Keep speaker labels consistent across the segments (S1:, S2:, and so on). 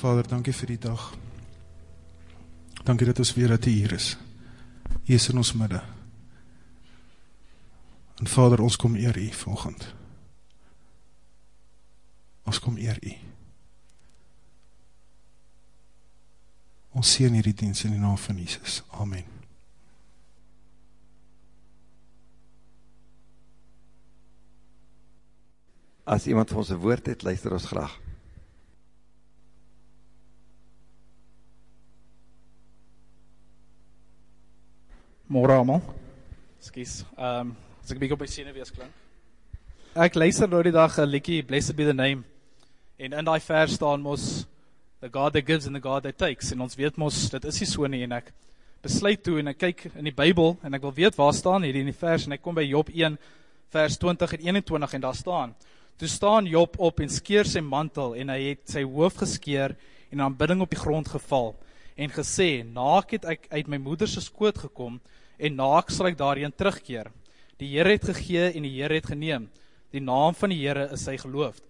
S1: Vader, dankie vir die dag. Dankie dat ons weer dat U hier is. U is in ons midde. En Vader, ons kom eer U volgend. Ons kom eer U. Ons sien hierdie diens in die naam van Jesus. Amen.
S2: As iemand vir ons een woord het, luister ons graag.
S3: Môre almal. Skus. Ehm um, as ek 'n bietjie op my sene wees klink. Ek luister nou die dag 'n liedjie Blessed be the name. En in daai vers staan mos the God that gives and the God that takes. En ons weet mos dit is nie so nie en ek besluit toe en ek kyk in die Bybel en ek wil weet waar staan hierdie in die vers en ek kom by Job 1 vers 20 en 21 en daar staan Toe staan Job op en skeer sy mantel en hy het sy hoof geskeer en aanbidding op die grond geval en gesê: "Naak het ek uit my moeder se skoot gekom en naak sal ek daarheen terugkeer. Die Here het gegee en die Here het geneem. Die naam van die Here is hy geloof."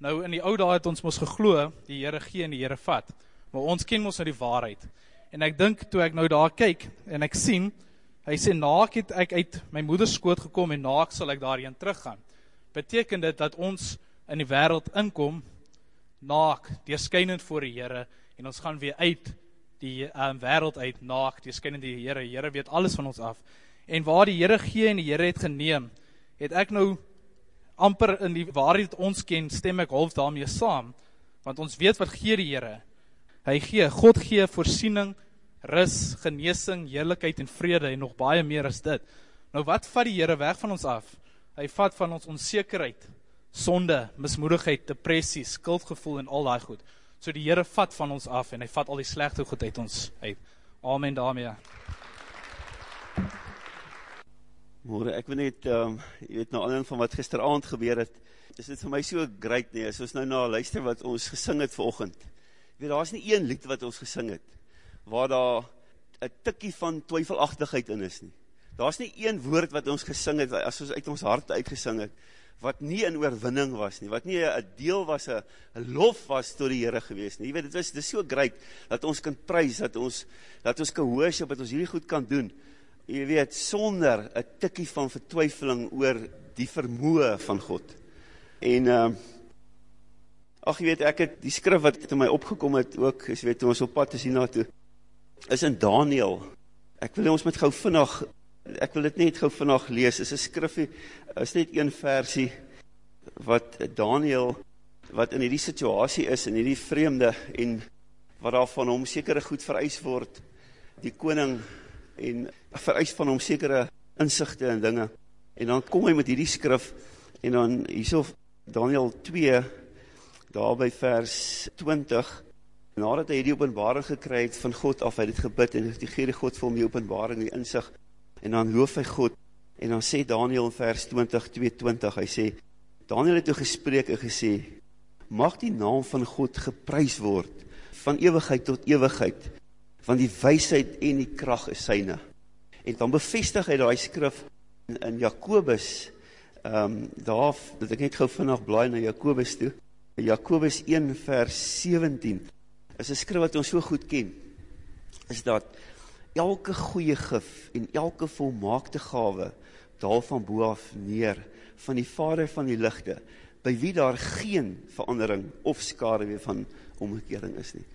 S3: Nou in die ou dae het ons mos geglo die Here gee en die Here vat. Maar ons ken mos nou die waarheid. En ek dink toe ek nou daar kyk en ek sien hy sê naak het ek uit my moeder se skoot gekom en naak sal ek daarheen teruggaan beteken dit dat ons in die wêreld inkom naak, deurskynend voor die Here en ons gaan weer uit die um, wêreld uit naak, deurskynend die Here. Die Here weet alles van ons af. En waar die Here gee en die Here het geneem, het ek nou amper in die waarheid ons ken, stem ek half daarmee saam, want ons weet wat gee die Here. Hy gee, God gee voorsiening, rus, genesing, heerlikheid en vrede en nog baie meer as dit. Nou wat vat die Here weg van ons af? Hy vat van ons onsekerheid, sonde, mismoedigheid, depressie, skuldgevoel en al daai goed. So die Here vat van ons af en hy vat al die slegte goed uit ons uit. Amen daarmee.
S4: Môre, ek wil net ehm um, jy weet nou aanhang van wat gisteraand gebeur het. Is dit vir my so great nie as ons nou na luister wat ons gesing het vanoggend. Jy weet daar's nie een lied wat ons gesing het waar daar 'n tikkie van twyfelagtigheid in is nie. Daar's nie een woord wat ons gesing het as ons uit ons hart uitgesing het wat nie 'n oorwinning was nie, wat nie 'n deel was 'n 'n lof was tot die Here gewees nie. Jy weet dit was dis so great dat ons kan prys, dat ons dat ons kan worship, dat ons hierdie goed kan doen. Jy weet sonder 'n tikkie van vertwyfeling oor die vermoë van God. En ehm uh, ag jy weet ek het die skrif wat het in my opgekom het ook, jy weet toe ons op pad is hiernatoe is in Daniël. Ek wil ons met gou vinnig ek wil dit net gou vandag lees, is een skrifie, is net een versie, wat Daniel, wat in die situasie is, in die vreemde, en wat daar van hom sekere goed vereis word, die koning, en vereis van hom sekere inzichte en dinge, en dan kom hy met die skrif, en dan hierso Daniel 2, daar by vers 20, nadat hy die openbaring gekry het van God af, hy het gebid, en die gere God vir hom die openbaring, die inzicht, en dan loof hy God, en dan sê Daniel in vers 20, 22, hy sê, Daniel het toe gespreek en gesê, mag die naam van God geprys word, van eeuwigheid tot eeuwigheid, van die weisheid en die kracht is syne. En dan bevestig hy die skrif in, in Jacobus, um, daar, dat ek net gauw vannacht blaai na Jacobus toe, Jacobus 1 vers 17, is een skrif wat ons so goed ken, is dat, elke goeie gif en elke volmaakte gave daal van boaf neer van die vader van die lichte, by wie daar geen verandering of skade weer van omgekering is nie.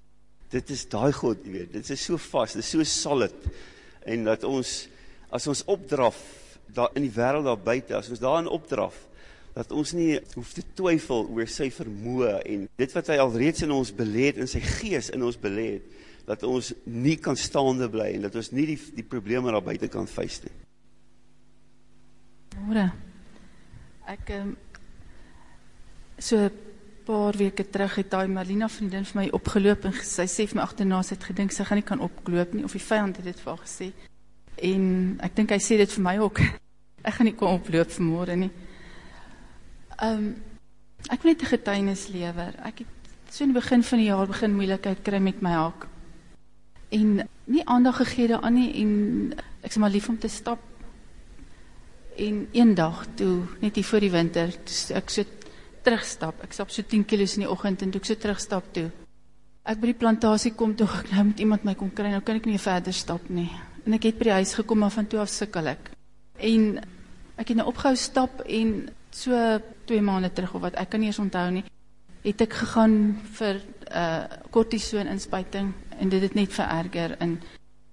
S4: Dit is daai God, jy weet, dit is so vast, dit is so solid, en dat ons, as ons opdraf, daar in die wereld daar buiten, as ons daarin opdraf, dat ons nie hoef te twyfel oor sy vermoe, en dit wat hy al reeds in ons beleed, in sy gees in ons beleed, dat ons nie kan staande bly en dat ons nie die, die probleme daar buiten kan vuist nie.
S5: Hore, ek um, so paar weke terug het die Marlina vriendin vir my opgeloop en sy sê vir my achterna, sy het gedink, sy gaan nie kan opgeloop nie, of die vijand het dit vir haar gesê. En ek dink hy sê dit vir my ook. Ek gaan nie kan oploop vanmorgen nie. Um, ek wil net een getuinis lever. Ek het so in die begin van die jaar begin moeilijkheid kry met my haak en nie aandag gegee daaraan nie en ek sê maar lief om te stap. En een dag toe net hier voor die winter, ek so terugstap. Ek stap so 10 km in die oggend en toe ek so terugstap toe. ek by die plantasie kom toe ek nou met iemand my kom kry, nou kan ek nie verder stap nie. En ek het by die huis gekom maar van toe af sukkel ek. En ek het nou opgehou stap en so 2 maande terug of wat ek kan nie eens onthou nie, het ek gegaan vir 'n uh, kortison inspuiting en dit het net vererger en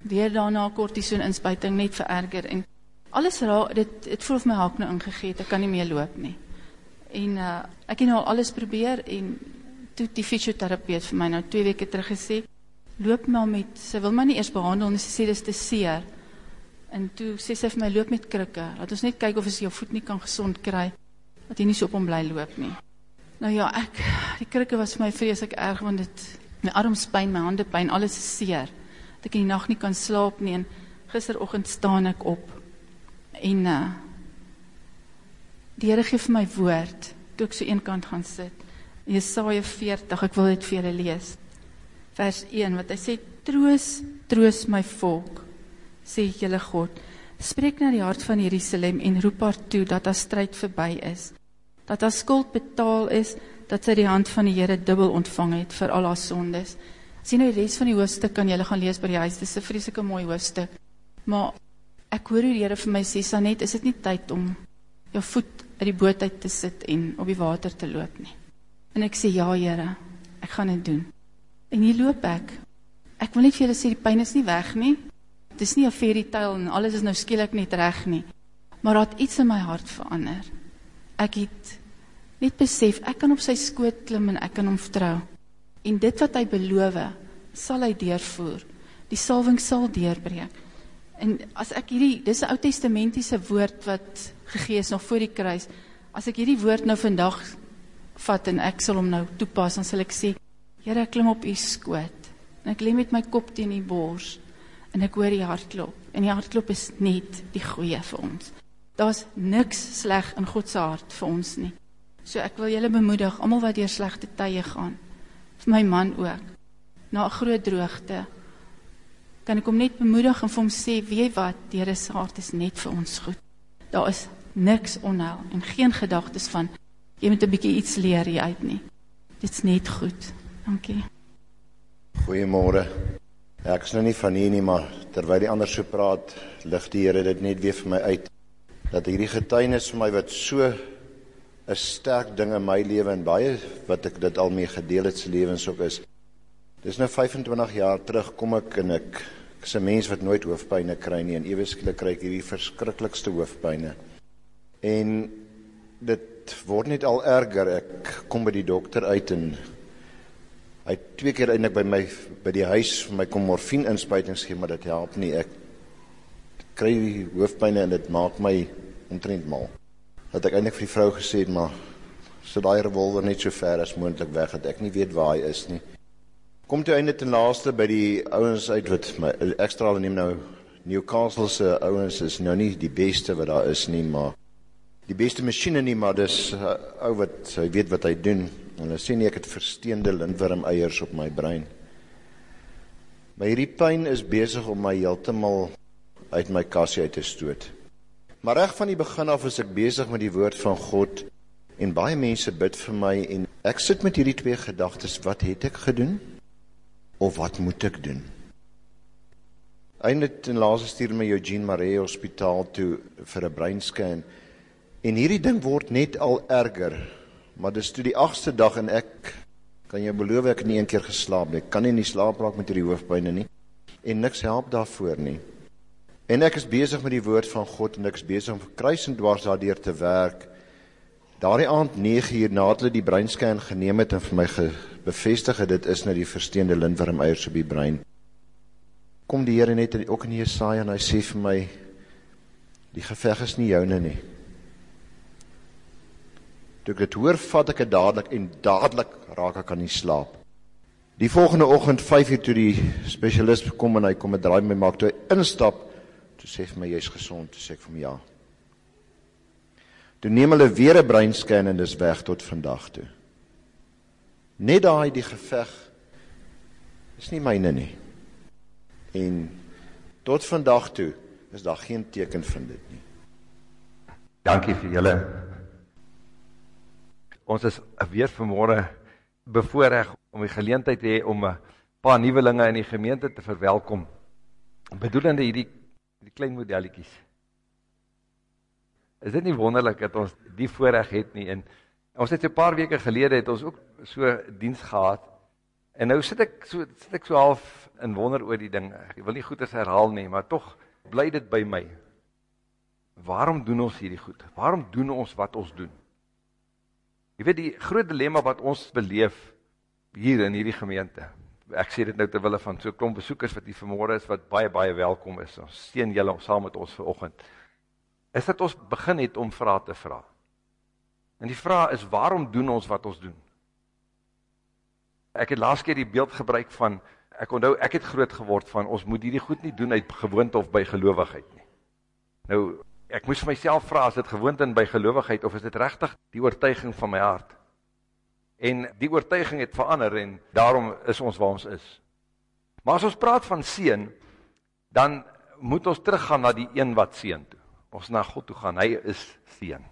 S5: weer daarna kortison inspuiting net vererger en alles raak dit het voel of my hak nou ingegee het, ek kan nie meer loop nie. En uh, ek het nou al alles probeer en toe die fisioterapeut vir my nou 2 weke terug gesê loop maar met sy wil my nie eers behandel nie, sy sê dis te seer. En toe sê sy vir my loop met krikke. Laat ons net kyk of ons jou voet nie kan gesond kry dat jy nie so op hom bly loop nie. Nou ja, ek die krikke was vir my vreeslik erg want dit my arms pyn, my hande pyn, alles is seer. Dat ek in die nag nie kan slaap nie en gisteroggend staan ek op. En uh die Here gee vir my woord toe ek so eenkant gaan sit. Jesaja 40, ek wil dit vir julle lees. Vers 1 wat hy sê troos, troos my volk, sê julle God. Spreek na die hart van Jerusalem en roep haar toe dat haar stryd verby is. Dat haar skuld betaal is, dat sy die hand van die Here dubbel ontvang het vir al haar sondes. Sien nou die res van die hoofstuk kan julle gaan lees by die huis. Dis 'n vreeslike mooi hoofstuk. Maar ek hoor hoe die Here vir my sê, "Sanet, is dit nie tyd om jou voet uit die boot uit te sit en op die water te loop nie?" En ek sê, "Ja, Here, ek gaan dit doen." En hier loop ek. Ek wil net vir julle sê die pyn is nie weg nie. Dis nie 'n fairy tale en alles is nou skielik net reg nie. Maar daar het iets in my hart verander. Ek het net besef ek kan op sy skoot klim en ek kan hom vertrou. En dit wat hy beloof, sal hy deurvoer. Die salwing sal deurbreek. En as ek hierdie dis 'n Ou Testamentiese woord wat gegee is nog voor die kruis. As ek hierdie woord nou vandag vat en ek sal hom nou toepas, dan sal ek sê, Here, ek klim op u skoot. En ek lê met my kop teen die bors en ek hoor die hartklop. En die hartklop is net die goeie vir ons. Daar's niks sleg in God se hart vir ons nie. So ek wil julle bemoedig, almal wat deur slegte tye gaan, vir my man ook. Na 'n groot droogte kan ek hom net bemoedig en vir hom sê, weet wat, die Here se hart is net vir ons goed. Daar is niks onheil en geen gedagtes van jy moet 'n bietjie iets leer hier uit nie. Dit's net goed. Dankie.
S6: Goeiemôre. Ja, ek is nou nie van hier nie, maar terwyl die ander so praat, lig die Here dit net weer vir my uit dat hierdie getuienis vir my wat so 'n sterk ding in my lewe en baie wat ek dit al mee gedeel het se lewens ook is. Dis nou 25 jaar terug kom ek en ek ek's 'n mens wat nooit hoofpynne kry nie en ewe skielik kry ek hierdie verskriklikste hoofpynne. En dit word net al erger. Ek kom by die dokter uit en Hy het twee keer eintlik by my by die huis vir my kom morfine inspuitings gee, maar dit help nie. Ek kry hoofpynne en dit maak my omtrent mal. Dat ek eintlik vir die vrou gesê het, maar sit daai revolver net so ver as moontlik weg dat ek nie weet waar hy is nie. Kom toe einde ten laaste by die ouens uit wat my ekstra neem nou Newcastle se ouens is nou nie die beste wat daar is nie, maar die beste masjiene nie, maar dis uh, ou wat hy weet wat hy doen. En hulle sê nie ek het versteende lintworm eiers op my brein. Maar hierdie pyn is besig om my heeltemal uit my kassie uit te stoot. Maar reg van die begin af is ek besig met die woord van God en baie mense bid vir my en ek sit met hierdie twee gedagtes, wat het ek gedoen? Of wat moet ek doen? Eindelik in laaste stuur my Eugene Maree Hospitaal toe vir 'n breinscan en hierdie ding word net al erger Maar dis toe die 8ste dag en ek kan jou beloof ek het nie een keer geslaap nie. Ek kan nie in die slaap raak met hierdie hoofpynne nie. En niks help daarvoor nie. En ek is besig met die woord van God en ek is besig om kruis en dwars daardeur te werk. Daardie aand 9 uur nadat hulle die breinscan geneem het en vir my bevestig het dit is nou die versteende lintworm eiers op die brein. Kom die Here net ook in Jesaja en hy sê vir my die geveg is nie joune nie. Toe ek dit hoor, vat ek dit dadelik en dadelik raak ek aan die slaap. Die volgende oggend 5:00 toe die spesialis kom en hy kom 'n draai my maak toe hy instap, toe sê vir my jy's gesond, toe sê ek vir hom ja. Toe neem hulle weer 'n breinscan en dis weg tot vandag toe. Net daai die geveg is nie myne nie. En tot vandag toe is daar geen teken van dit nie.
S2: Dankie vir julle Ons is weer vanmôre bevoorrecht om die geleentheid te hee om een paar nieuwelinge in die gemeente te verwelkom, bedoelende hierdie, die klein modeliekies. Is dit nie wonderlik dat ons die voorrecht het nie, en ons het so paar weke gelede, het ons ook so dienst gehad, en nou sit ek so, sit ek so half in wonder oor die ding, ek wil nie goeders herhaal nie, maar toch bly dit by my. Waarom doen ons hierdie goed? Waarom doen ons wat ons doen? Jy weet die groot dilemma wat ons beleef hier in hierdie gemeente. Ek sê dit nou terwille van so klomp besoekers wat hier vanmorgen is, wat baie, baie welkom is. Ons steen julle saam met ons vanochtend. Is dat ons begin het om vraag te vraag. En die vraag is, waarom doen ons wat ons doen? Ek het laatst keer die beeld gebruik van, ek onthou, ek het groot geword van, ons moet hierdie goed nie doen uit gewoonte of by gelovigheid nie. Nou, ek moes myself vraag, is dit gewoonte in by gelovigheid, of is dit rechtig die oortuiging van my hart? En die oortuiging het verander, en daarom is ons waar ons is. Maar as ons praat van seen, dan moet ons teruggaan na die een wat seen toe. Ons na God toe gaan, hy is seen.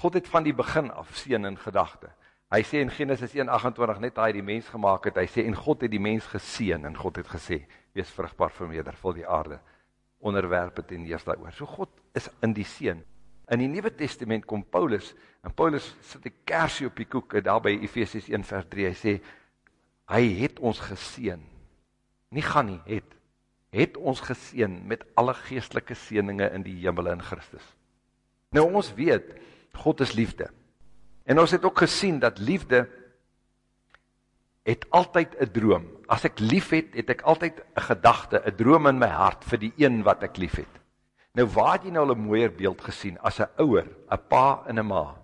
S2: God het van die begin af seen in gedachte. Hy sê in Genesis 1:28 net hy die mens gemaak het, hy sê en God het die mens geseën en God het gesê wees vrugbaar vermeerder, vul die aarde onderwerp het en heers daaroor. So God is in die seën. In die Nuwe Testament kom Paulus en Paulus sit 'n kersie op die koek daar by Efesiërs 1 vers 3. Hy sê hy het ons geseën. Nie gaan nie, het het ons geseën met alle geestelike seënings in die hemel in Christus. Nou ons weet God is liefde. En ons het ook gesien dat liefde het altyd 'n droom. As ek lief het, het ek altyd 'n gedagte, 'n droom in my hart vir die een wat ek lief het. Nou waar het jy nou 'n mooier beeld gesien as 'n ouer, 'n pa en 'n ma?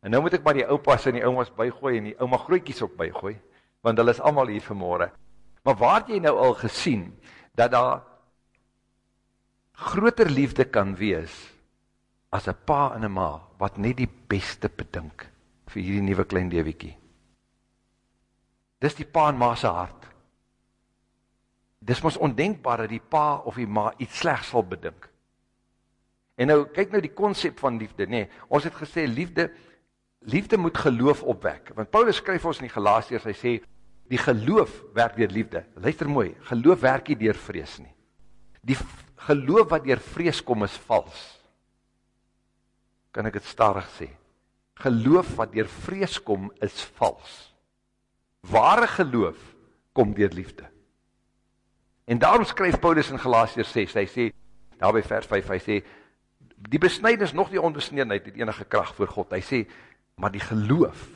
S2: En nou moet ek maar die oupas en die oumas bygooi en die ouma grootjies ook bygooi, want hulle is almal hier vanmôre. Maar waar het jy nou al gesien dat daar groter liefde kan wees as 'n pa en 'n ma wat net die beste bedink vir hierdie nuwe klein lewietjie? Dis die pa en ma se hart. Dis mos ondenkbaar dat die pa of die ma iets slegs sal bedink. En nou kyk nou die konsep van liefde, nê. Nee, ons het gesê liefde liefde moet geloof opwek. Want Paulus skryf ons in die Galasiërs, hy sê die geloof werk deur liefde. Luister mooi, geloof werk nie deur vrees nie. Die geloof wat deur vrees kom is vals. Kan ek dit stadig sê? Geloof wat deur vrees kom is vals. Ware geloof kom deur liefde. En daarom skryf Paulus in Galasiërs 6, hy sê daar by vers 5, hy sê die besnydenis nog die onbesnedenheid het enige krag voor God. Hy sê maar die geloof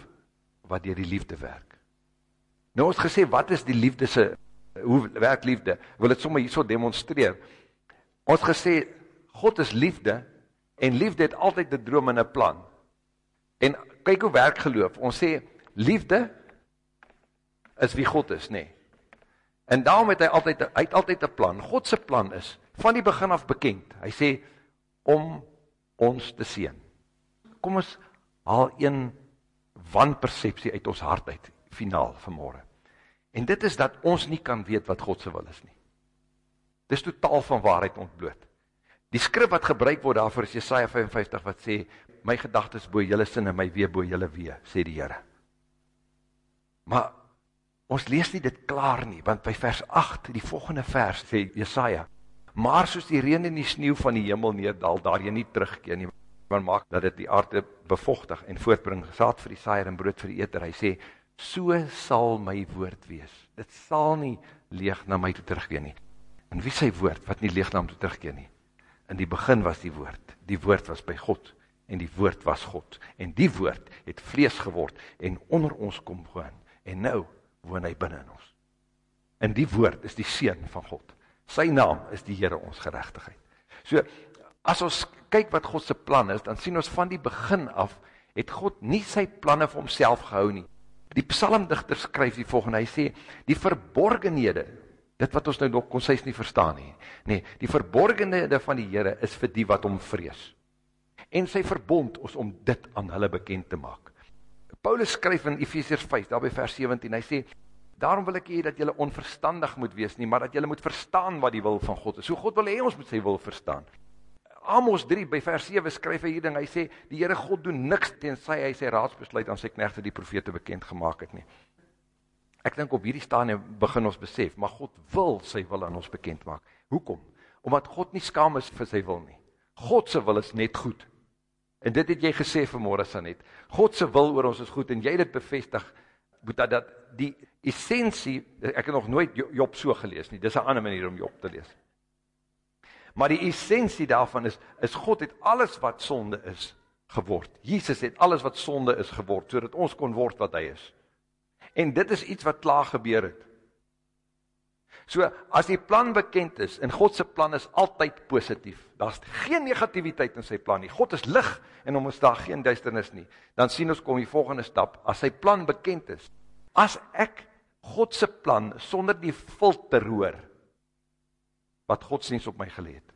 S2: wat deur die liefde werk. Nou ons gesê wat is die liefde se hoe werk liefde? Wil dit sommer hierso demonstreer. Ons gesê God is liefde en liefde het altyd 'n droom en 'n plan. En kyk hoe werk geloof. Ons sê liefde is wie God is. Nee. En daarom het hy altyd hy het altyd 'n plan. God se plan is van die begin af bekend. Hy sê om ons te seën. Kom ons haal een wanpersepsie uit ons hart uit finaal vanmôre. En dit is dat ons nie kan weet wat God se wil is nie. Dis totaal van waarheid ontbloot. Die skrif wat gebruik word daarvoor is Jesaja 55 wat sê my gedagtes bo julle sin en my wee bo julle wee, sê die Here. Maar Ons lees nie dit klaar nie, want by vers 8, die volgende vers, sê Jesaja, maar soos die reen en die sneeuw van die hemel neerdal, daar jy nie terugkeer nie, want maak dat het die aarde bevochtig en voortbring, saad vir die saaier en brood vir die eter, hy sê, so sal my woord wees, dit sal nie leeg na my toe terugkeer nie, en wie sy woord, wat nie leeg na my toe terugkeer nie, in die begin was die woord, die woord was by God, en die woord was God, en die woord het vlees geword, en onder ons kom gewoon, en nou, woon hy binnen in ons. En die woord is die Seen van God. Sy naam is die Heere ons gerechtigheid. So, as ons kyk wat Godse plan is, dan sien ons van die begin af, het God nie sy planne vir homself gehou nie. Die psalmdichter skryf die volgende, hy sê, die verborgenhede, dit wat ons nou nog kon sês nie verstaan nie, nee, die verborgenhede van die Heere is vir die wat om vrees. En sy verbond is om dit aan hulle bekend te maak. Paulus skryf in Ephesians 5, daar by vers 17, hy sê, daarom wil ek hier dat jylle onverstandig moet wees nie, maar dat jylle moet verstaan wat die wil van God is. So God wil hy ons moet sy wil verstaan. Amos 3 by vers 7 skryf hy hier ding, hy sê, die Here God doen niks tensy hy sy raadsbesluit aan sy knegte die profete bekend gemaak het nie. Ek dink op hierdie stadium begin ons besef, maar God wil sy wil aan ons bekend maak. Hoekom? Omdat God nie skaam is vir sy wil nie. God se wil is net goed. En dit het jy gesê vanmôre Sanet. God se wil oor ons is goed en jy dit bevestig Boeta dat die essensie ek het nog nooit Job so gelees nie. Dis 'n ander manier om Job te lees. Maar die essensie daarvan is is God het alles wat sonde is geword. Jesus het alles wat sonde is geword sodat ons kon word wat hy is. En dit is iets wat klaar gebeur het. So as die plan bekend is en God se plan is altyd positief. Daar's geen negativiteit in sy plan nie. God is lig en hom is daar geen duisternis nie. Dan sien ons kom die volgende stap as sy plan bekend is. As ek God se plan sonder die filter hoor wat God siens op my gelê het.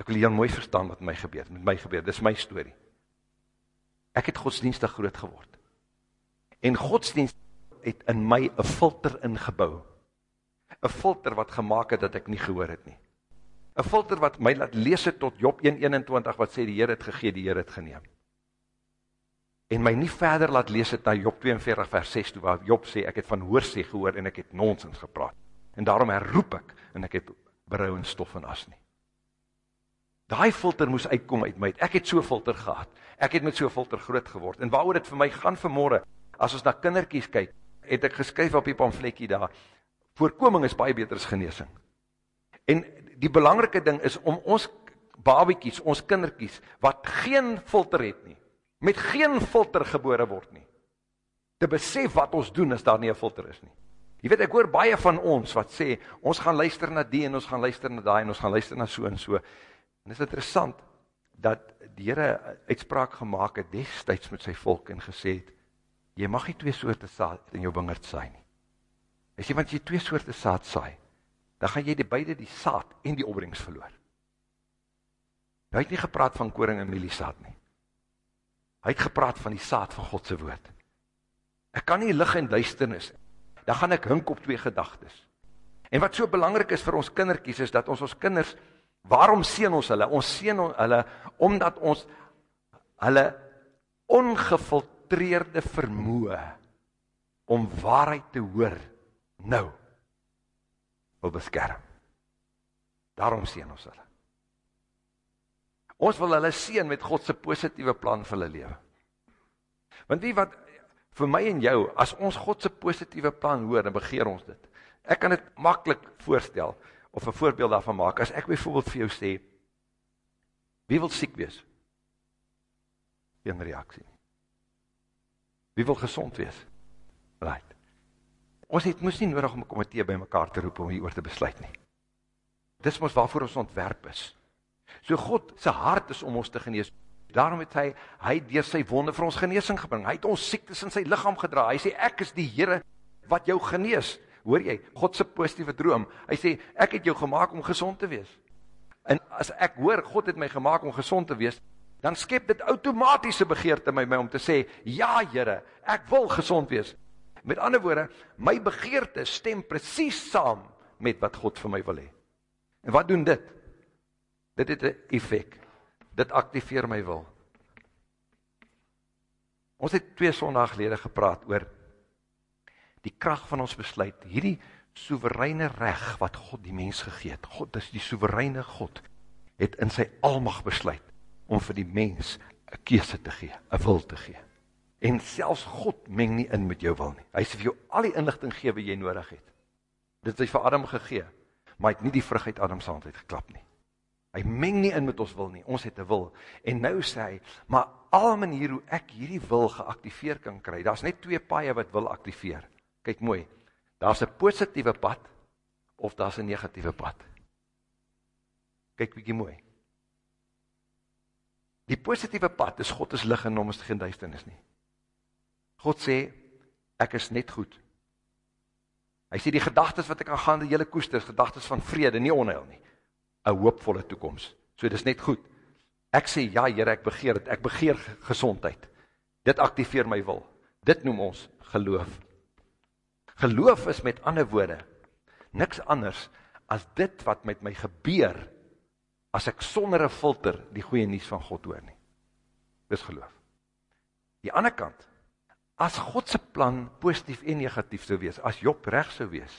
S2: Ek wil jou mooi verstaan wat my gebeur met my gebeur. Dis my storie. Ek het godsdienstig groot geword. En godsdienst het in my 'n filter ingebou 'n filter wat gemaak het dat ek nie gehoor het nie. 'n Filter wat my laat lees het tot Job 1:21 wat sê die Here het gegee, die Here het geneem. En my nie verder laat lees het na Job 42 vers 6 toe waar Job sê ek het van hoor sê gehoor en ek het nonsens gepraat. En daarom herroep ek en ek het berou en stof en as nie. Daai filter moes uitkom uit my. Ek het so filter gehad. Ek het met so filter groot geword. En waaroor dit vir my gaan vanmôre, as ons na kindertjies kyk, het ek geskryf op die pamfletjie daar. Voorkoming is baie beter as genesing. En die belangrike ding is om ons babetjies, ons kindertjies wat geen filter het nie, met geen filter gebore word nie, te besef wat ons doen as daar nie 'n filter is nie. Jy weet ek hoor baie van ons wat sê ons gaan luister na die en ons gaan luister na daai en ons gaan luister na so en so. En dit is interessant dat die Here uitspraak gemaak het destyds met sy volk en gesê het jy mag nie twee soorte saad in jou wingerd saai nie. Hy sê want as jy twee soorte saad saai, dan gaan jy die beide die saad en die opbrengs verloor. Hy het nie gepraat van koring en mieliesaad nie. Hy het gepraat van die saad van God se woord. Ek kan nie lig en duisternis. Dan gaan ek hink op twee gedagtes. En wat so belangrik is vir ons kindertjies is dat ons ons kinders waarom seën ons hulle? Ons seën hulle omdat ons hulle ongefiltreerde vermoë om waarheid te hoor nou wil beskerm. Daarom seën ons hulle. Ons wil hulle seën met God se positiewe plan vir hulle lewe. Want wie wat vir my en jou, as ons God se positiewe plan hoor, dan begeer ons dit. Ek kan dit maklik voorstel of 'n voorbeeld daarvan maak. As ek byvoorbeeld vir jou sê, wie wil siek wees? Een reaksie. Wie wil gesond wees? Right. Ons het moes nie nodig om 'n komitee by mekaar te roep om hieroor te besluit nie. Dis mos waarvoor ons ontwerp is. So God se hart is om ons te genees. Daarom het hy hy deur sy wonde vir ons genesing gebring. Hy het ons siektes in sy liggaam gedra. Hy sê ek is die Here wat jou genees. Hoor jy? God se positiewe droom. Hy sê ek het jou gemaak om gesond te wees. En as ek hoor God het my gemaak om gesond te wees, dan skep dit outomatiese begeerte in my, my om te sê, ja Here, ek wil gesond wees. Met ander woorde, my begeerte stem presies saam met wat God vir my wil hê. En wat doen dit? Dit het 'n effek. Dit aktiveer my wil. Ons het twee Sondae gelede gepraat oor die krag van ons besluit, hierdie soewereine reg wat God die mens gegee het. God, dis die soewereine God het in sy almag besluit om vir die mens 'n keuse te gee, 'n wil te gee. En selfs God meng nie in met jou wil nie. Hy sê vir jou al die inligting gee wat jy nodig het. Dit het vir Adam gegee, maar hy het nie die vrug uit Adam se hand uitgeklap nie. Hy meng nie in met ons wil nie. Ons het 'n wil. En nou sê hy, maar al maniere hoe ek hierdie wil geaktiveer kan kry. Daar's net twee paaie wat wil aktiveer. Kyk mooi. Daar's 'n positiewe pad of daar's 'n negatiewe pad. Kyk bietjie mooi. Die positiewe pad is God is lig en hom is geen duisternis nie. God sê ek is net goed. Hy sê die gedagtes wat ek aan gaan die hele koester is gedagtes van vrede, nie onheil nie. 'n hoopvolle toekoms. So dis net goed. Ek sê ja Here, ek begeer dit. Ek begeer gesondheid. Dit aktiveer my wil. Dit noem ons geloof. Geloof is met ander woorde niks anders as dit wat met my gebeur as ek sonder 'n filter die goeie nuus van God hoor nie. Dis geloof. Die ander kant, as God se plan positief en negatief sou wees, as Job reg sou wees,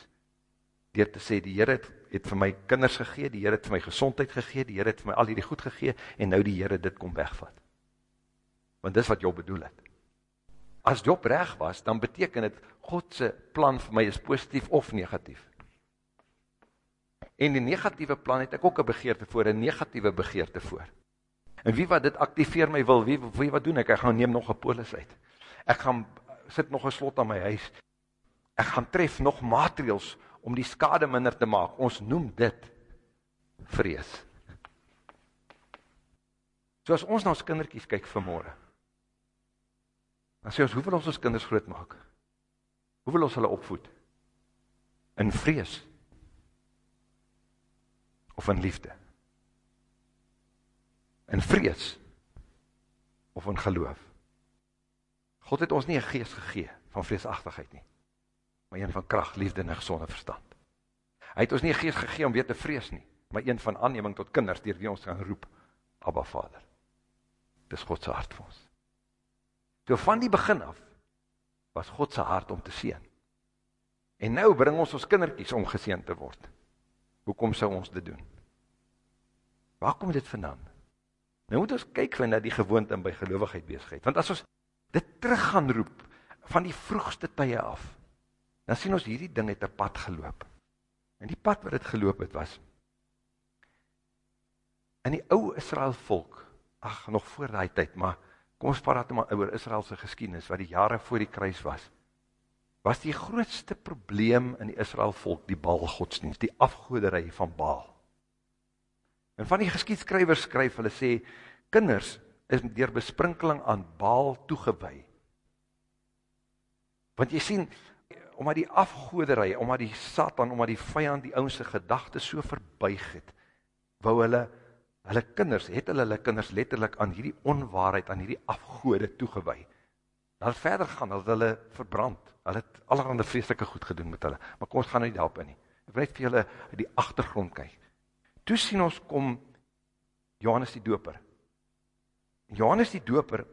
S2: deur te sê die Here het, het vir my kinders gegee, die Here het vir my gesondheid gegee, die Here het vir my al hierdie goed gegee en nou die Here dit kom wegvat. Want dis wat Job bedoel het. As Job reg was, dan beteken dit God se plan vir my is positief of negatief. En die negatiewe plan het ek ook 'n begeerte voor, 'n negatiewe begeerte voor. En wie wat dit aktiveer my wil, wie wie wat doen ek? Ek gaan neem nog 'n polis uit. Ek gaan sit nog 'n slot aan my huis. Ek gaan tref nog maatreëls om die skade minder te maak. Ons noem dit vrees. So as ons na ons kindertjies kyk vanmôre. Dan sê ons, hoe wil ons ons kinders grootmaak? Hoe wil ons hulle opvoed? In vrees of in liefde? In vrees of in geloof? God het ons nie 'n gees gegee van vreesagtigheid nie, maar een van krag, liefde en gesonde verstand. Hy het ons nie 'n gees gegee om weer te vrees nie, maar een van aanneming tot kinders deur wie ons kan roep Abba Vader. Dis God se hart vir ons. So van die begin af was God se hart om te seën. En nou bring ons ons kindertjies om geseën te word. Hoekom sou ons dit doen? Waar kom dit vandaan? Nou moet ons kyk van na die gewoonte in by gelowigheid besigheid. Want as ons dit terug gaan roep van die vroegste tye af, dan sien ons hierdie ding het 'n pad geloop. En die pad wat dit geloop het was in die ou Israel volk, ag nog voor daai tyd, maar kom ons praat net maar oor Israel se geskiedenis wat die jare voor die kruis was. Was die grootste probleem in die Israel volk die Baal godsdienst, die afgoderry van Baal. En van die geskiedskrywers skryf hulle sê kinders is deur besprinkeling aan Baal toegewy. Want jy sien omdat die afgoderry, omdat die Satan, omdat die vyand die ouens se gedagtes so verbuig het, wou hulle hulle kinders, het hulle hulle kinders letterlik aan hierdie onwaarheid, aan hierdie afgode toegewy. Dan verder gaan, hulle hulle verbrand. Hulle het allerhande vreeslike goed gedoen met hulle. Maar kom ons gaan nou nie daarop in nie. Ek wil net vir julle die agtergrond kyk. Toe sien ons kom Johannes die Doper. Johannes die Doper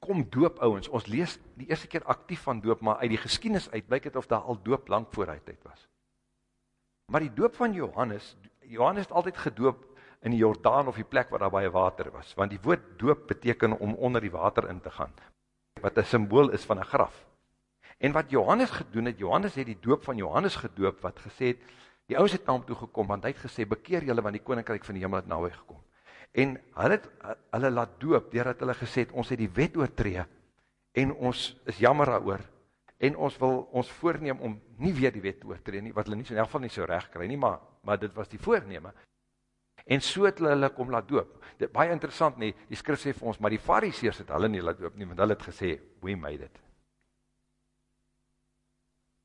S2: kom doop ouens. Ons lees die eerste keer aktief van doop, maar uit die geskiedenis uit blyk dit of daar al doop lank voor hy tyd was. Maar die doop van Johannes, Johannes het altyd gedoop in die Jordaan of die plek waar daar baie water was, want die woord doop beteken om onder die water in te gaan, wat 'n simbool is van 'n graf. En wat Johannes gedoen het, Johannes het die doop van Johannes gedoop wat gesê het die ouens het na hom toe gekom want hy het gesê bekeer julle want die koninkryk van die hemel het naby gekom. En hulle het hulle laat doop deurdat hulle gesê het ons het die wet oortree en ons is jammer daaroor en ons wil ons voorneem om nie weer die wet te oortree nie wat hulle nie so in elk geval nie so reg kry nie maar maar dit was die voorneme. En so het hulle hulle kom laat doop. Dit baie interessant nie. Die skrif sê vir ons maar die fariseërs het hulle nie laat doop nie want hulle het gesê we made it.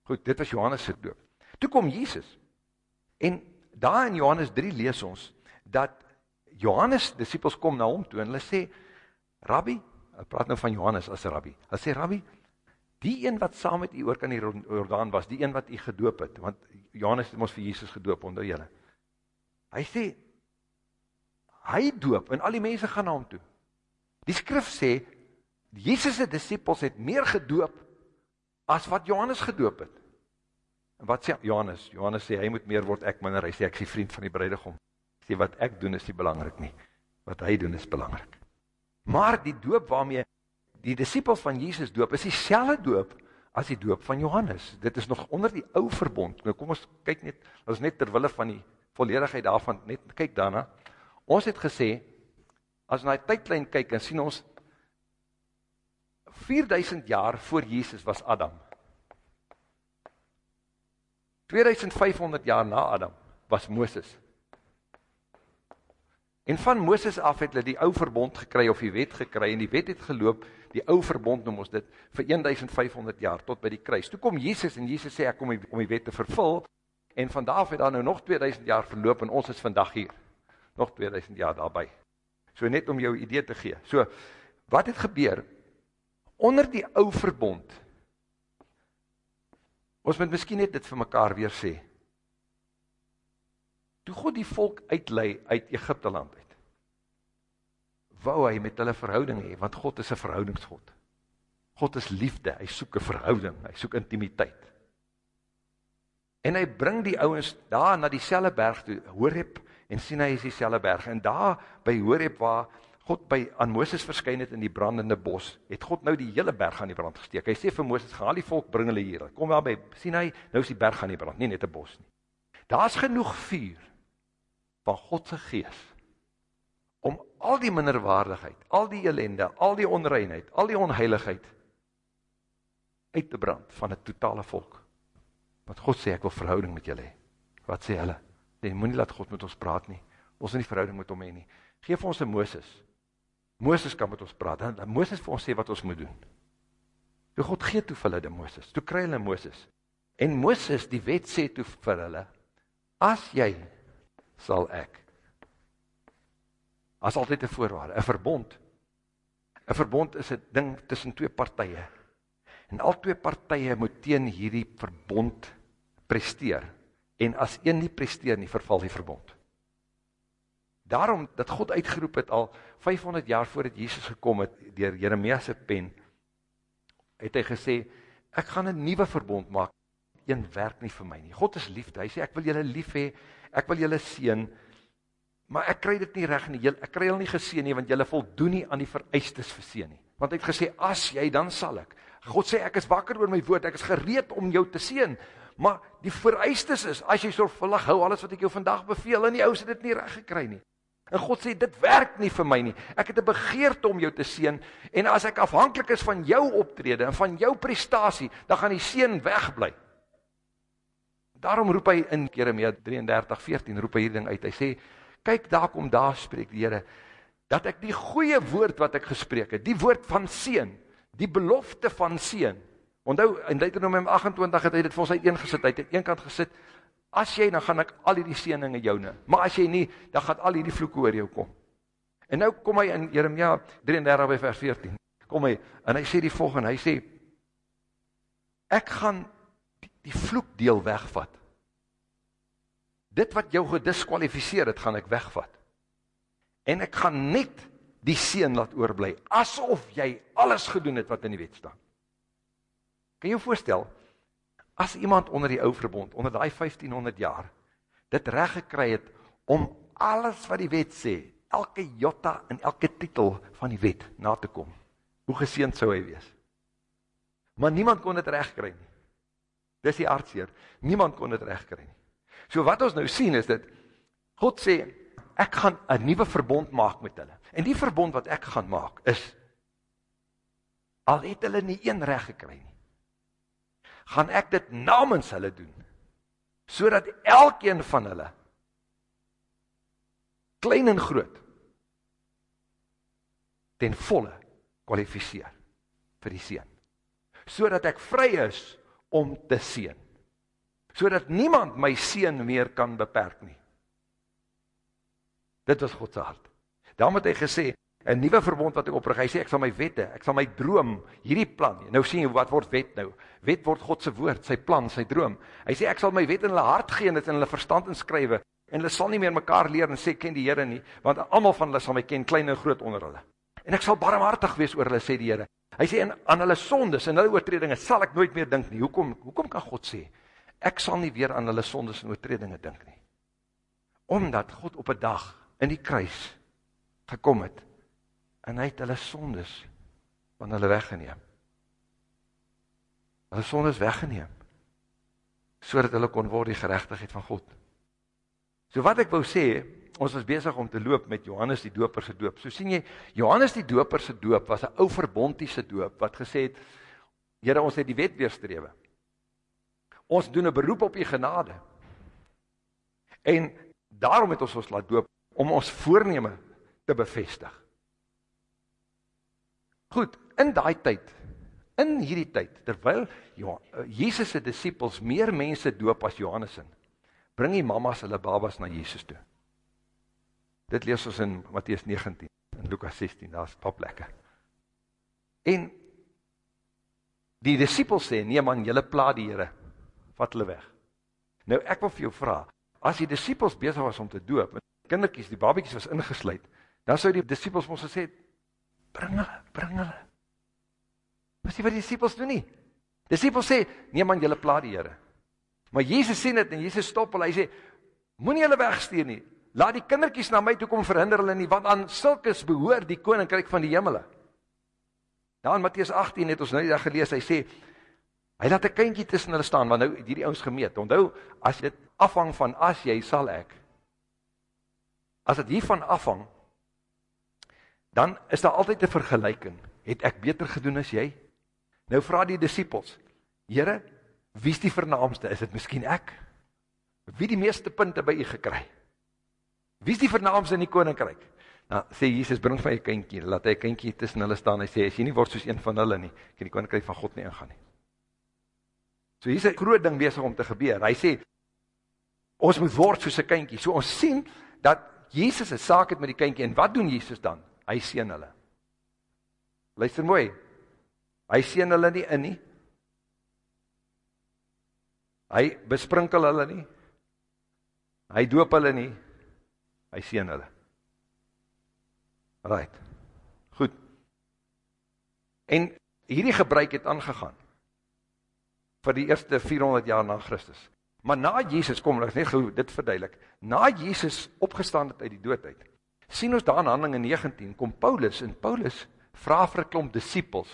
S2: Goed, dit was Johannes se doop. Toe kom Jesus. En daar in Johannes 3 lees ons dat Johannes disippels kom na hom toe en hulle sê Rabbi, hulle praat nou van Johannes as 'n rabbi. Hulle sê Rabbi, die een wat saam met u oor kan die Jordaan was, die een wat u gedoop het, want Johannes het mos vir Jesus gedoop onder julle. Hy sê hy doop en al die mense gaan na hom toe. Die skrif sê Jesus se disippels het meer gedoop as wat Johannes gedoop het. En wat sê Johannes? Johannes sê hy moet meer word, ek minder. Hy sê ek is die vriend van die bruidegom sê wat ek doen is nie belangrik nie. Wat hy doen is belangrik. Maar die doop waarmee die disippels van Jesus doop, is dieselfde doop as die doop van Johannes. Dit is nog onder die ou verbond. Nou kom ons kyk net, ons net ter wille van die volledigheid daarvan net kyk daarna. Ons het gesê as na die tydlyn kyk en sien ons 4000 jaar voor Jesus was Adam. 2500 jaar na Adam was Moses. En van Moses af het hulle die ou verbond gekry of die wet gekry en die wet het geloop, die ou verbond noem ons dit, vir 1500 jaar tot by die kruis. Toe kom Jesus en Jesus sê ek kom om die wet te vervul en van daar af het daar nou nog 2000 jaar verloop en ons is vandag hier. Nog 2000 jaar daarby. So net om jou idee te gee. So wat het gebeur onder die ou verbond? Ons moet miskien net dit vir mekaar weer sê. Toe God die volk uitlei uit Egypte land uit, wou hy met hulle verhouding hê, want God is 'n verhoudingsgod. God is liefde, hy soek 'n verhouding, hy soek intimiteit. En hy bring die ouens daar na dieselfde berg toe, Horeb, en sien hy is dieselfde berg en daar by Horeb waar God by aan Moses verskyn het in die brandende bos, het God nou die hele berg aan die brand gesteek. Hy sê vir Moses, "Gaan die volk bring hulle hier." Kom daar by, sien hy, nou is die berg aan die brand, nie net 'n bos nie. Daar's genoeg vuur van God se gees om al die minderwaardigheid, al die ellende, al die onreinheid, al die onheiligheid uit te brand van 'n totale volk. Want God sê ek wil verhouding met julle hê. Wat sê hulle? Nee, moenie laat God met ons praat nie. Ons het nie verhouding met hom hê nie. Geef ons 'n Moses. Moses kan met ons praat. Dan Moses vir ons sê wat ons moet doen. Toe God gee toe vir hulle die Moses. Toe kry hulle Moses. En Moses, die wet sê toe vir hulle: As jy sal ek as altyd 'n voorwaarde, 'n verbond. 'n Verbond is 'n ding tussen twee partye. En al twee partye moet teen hierdie verbond presteer. En as een nie presteer nie, verval die verbond. Daarom dat God uitgeroep het al 500 jaar voordat Jesus gekom het deur Jeremia se pen, het hy gesê ek gaan 'n nuwe verbond maak. Een werk nie vir my nie. God is liefde. Hy sê ek wil julle lief hê. Ek wil julle seën. Maar ek kry dit nie reg nie. Ek kry hulle nie geseën nie want julle voldoen nie aan die vereistes vir seën nie. Want hy het gesê as jy dan sal ek. God sê ek is wakker oor my woord. Ek is gereed om jou te seën. Maar die vereistes is as jy sorgvuldig hou alles wat ek jou vandag beveel en die ou se dit nie reg gekry nie. En God sê dit werk nie vir my nie. Ek het 'n begeerte om jou te seën en as ek afhanklik is van jou optrede en van jou prestasie, dan gaan die seën wegbly. Daarom roep hy in Jeremia 33:14 roep hy hierdie ding uit. Hy sê kyk daar kom daar spreek die Here dat ek die goeie woord wat ek gespreek het, die woord van seën, die belofte van seën. Onthou in Deuteronomium 28 het hy dit vir ons uiteengesit. Hy het aan een kant gesit as jy dan gaan ek al hierdie seëninge joune. Maar as jy nie, dan gaan al hierdie vloeke oor jou kom. En nou kom hy in Jeremia 33 by vers 14. Kom hy en hy sê die volgende, hy sê ek gaan die, vloekdeel wegvat dit wat jou gediskwalifiseer het, gaan ek wegvat. En ek gaan net die seën laat oorblij, asof jy alles gedoen het wat in die wet staan. Kan jy voorstel, as iemand onder die ou verbond, onder die 1500 jaar, dit recht gekry het, om alles wat die wet sê, elke jotta en elke titel van die wet na te kom, hoe geseend sou hy wees? Maar niemand kon dit recht kry nie. Dis die aardseer. Niemand kon dit recht kry nie. So wat ons nou sien is dit, God sê, ek gaan een nieuwe verbond maak met hulle. En die verbond wat ek gaan maak is, al het hulle nie een recht gekry nie, gaan ek dit namens hulle doen, so dat elkeen van hulle, klein en groot, ten volle kwalificeer vir die seen. So dat ek vry is om te seen so dat niemand my seen meer kan beperk nie. Dit was Godse hart. Daarom het hy gesê, een nieuwe verbond wat ek oprig, hy sê, ek sal my wette, ek sal my droom, hierdie plan, nou sien jy, wat word wet nou? Wet word Godse woord, sy plan, sy droom. Hy sê, ek sal my wet in hulle hart gee, en het in hulle verstand inskrywe, en hulle sal nie meer mekaar leer, en sê, ken die Heere nie, want allemaal van hulle sal my ken, klein en groot onder hulle. En ek sal barmhartig wees oor hulle, sê die Heere. Hy sê, en aan hulle sondes, en hulle oortredinge, sal ek nooit meer dink nie. Hoekom, hoekom kan God sê? ek sal nie weer aan hulle sondes en oortredinge dink nie. Omdat God op 'n dag in die kruis gekom het en hy het hulle sondes van hulle weggeneem. Hulle sondes weggeneem sodat hulle kon word die geregtigheid van God. So wat ek wou sê, ons was besig om te loop met Johannes die Doper se doop. So sien jy, Johannes die Doper se doop was 'n ou verbontiese doop wat gesê het Here, ons het die wet weerstrewe. Ons doen 'n beroep op u genade. En daarom het ons ons laat doop om ons voorneme te bevestig. Goed, in daai tyd, in hierdie tyd, terwyl ja, Jesus se disippels meer mense doop as Johannes in, bring die mammas hulle babas na Jesus toe. Dit lees ons in Matteus 19 en Lukas 16, daar's paar plekke. En die disippels sê: "Nee man, julle pla die Here vat hulle weg. Nou ek wil vir jou vra, as die disciples bezig was om te doop, kinderkies, die babiekies was ingesluid, dan sou die disciples ons gesê, bring hulle, bring hulle. Dis nie wat die disciples doen nie. Disciples sê, nee man, jylle pla die Heere. Maar Jezus sê dit, en Jezus stop hulle, hy sê, moet nie hulle wegsteer nie, laat die kinderkies na my toe kom verhinder hulle nie, want aan sulkes behoor die koninkrijk van die jimmele. Daar in Matthäus 18 het ons nou die dag gelees, hy sê, hy laat een kynkie tussen hulle staan, want nou het die ouds gemeet, onthou, as dit afhang van as jy, sal ek. As dit hiervan afhang, dan is daar altyd een vergelijking. Het ek beter gedoen as jy? Nou vraag die disciples, Heere, wie is die vernaamste? Is het miskien ek? Wie die meeste punte by u gekry? Wie is die vernaamste in die koninkrijk? Nou, sê Jesus, bring van jy kynkie, laat hy kynkie tussen hulle staan, hy sê, as jy nie word soos een van hulle nie, kan die koninkrijk van God nie ingaan nie. So hier is een groot ding bezig om te gebeur. Hy sê, ons moet word soos een kynkie. So ons sien, dat Jesus een saak het met die kynkie, en wat doen Jesus dan? Hy sien hulle. Luister mooi, hy sien hulle nie in nie, hy besprinkel hulle nie, hy doop hulle nie, hy sien hulle. Right, goed. En hierdie gebruik het aangegaan, vir die eerste 400 jaar na Christus. Maar na Jesus, kom, net goed, dit verduidelik, na Jesus opgestaan het uit die doodheid, sien ons daar in handelinge 19, kom Paulus, en Paulus vraag vir een klomp disciples,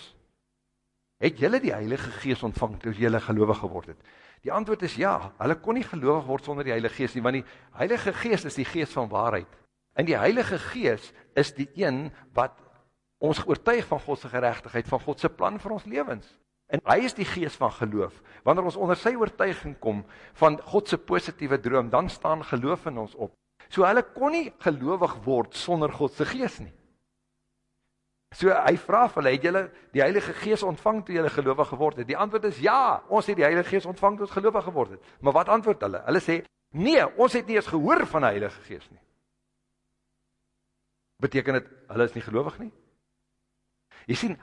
S2: het jylle die Heilige Geest ontvang, toe jylle gelovig geword het? Die antwoord is ja, hulle kon nie gelovig word sonder die Heilige Geest nie, want die Heilige Geest is die Geest van waarheid. En die Heilige Geest is die een wat ons oortuig van Godse gerechtigheid, van Godse plan vir ons levens. En hy is die geest van geloof. Wanneer ons onder sy oortuiging kom van Godse positieve droom, dan staan geloof in ons op. So hulle kon nie gelovig word sonder Godse geest nie. So hy vraag hulle, het julle die Heilige Geest ontvang toe julle gelovig geword het? Die antwoord is ja, ons het die Heilige Geest ontvang toe ons gelovig geword het. Maar wat antwoord hulle? Hulle sê, nee, ons het nie eens gehoor van die Heilige Geest nie. Beteken het, hulle is nie gelovig nie? Jy sien,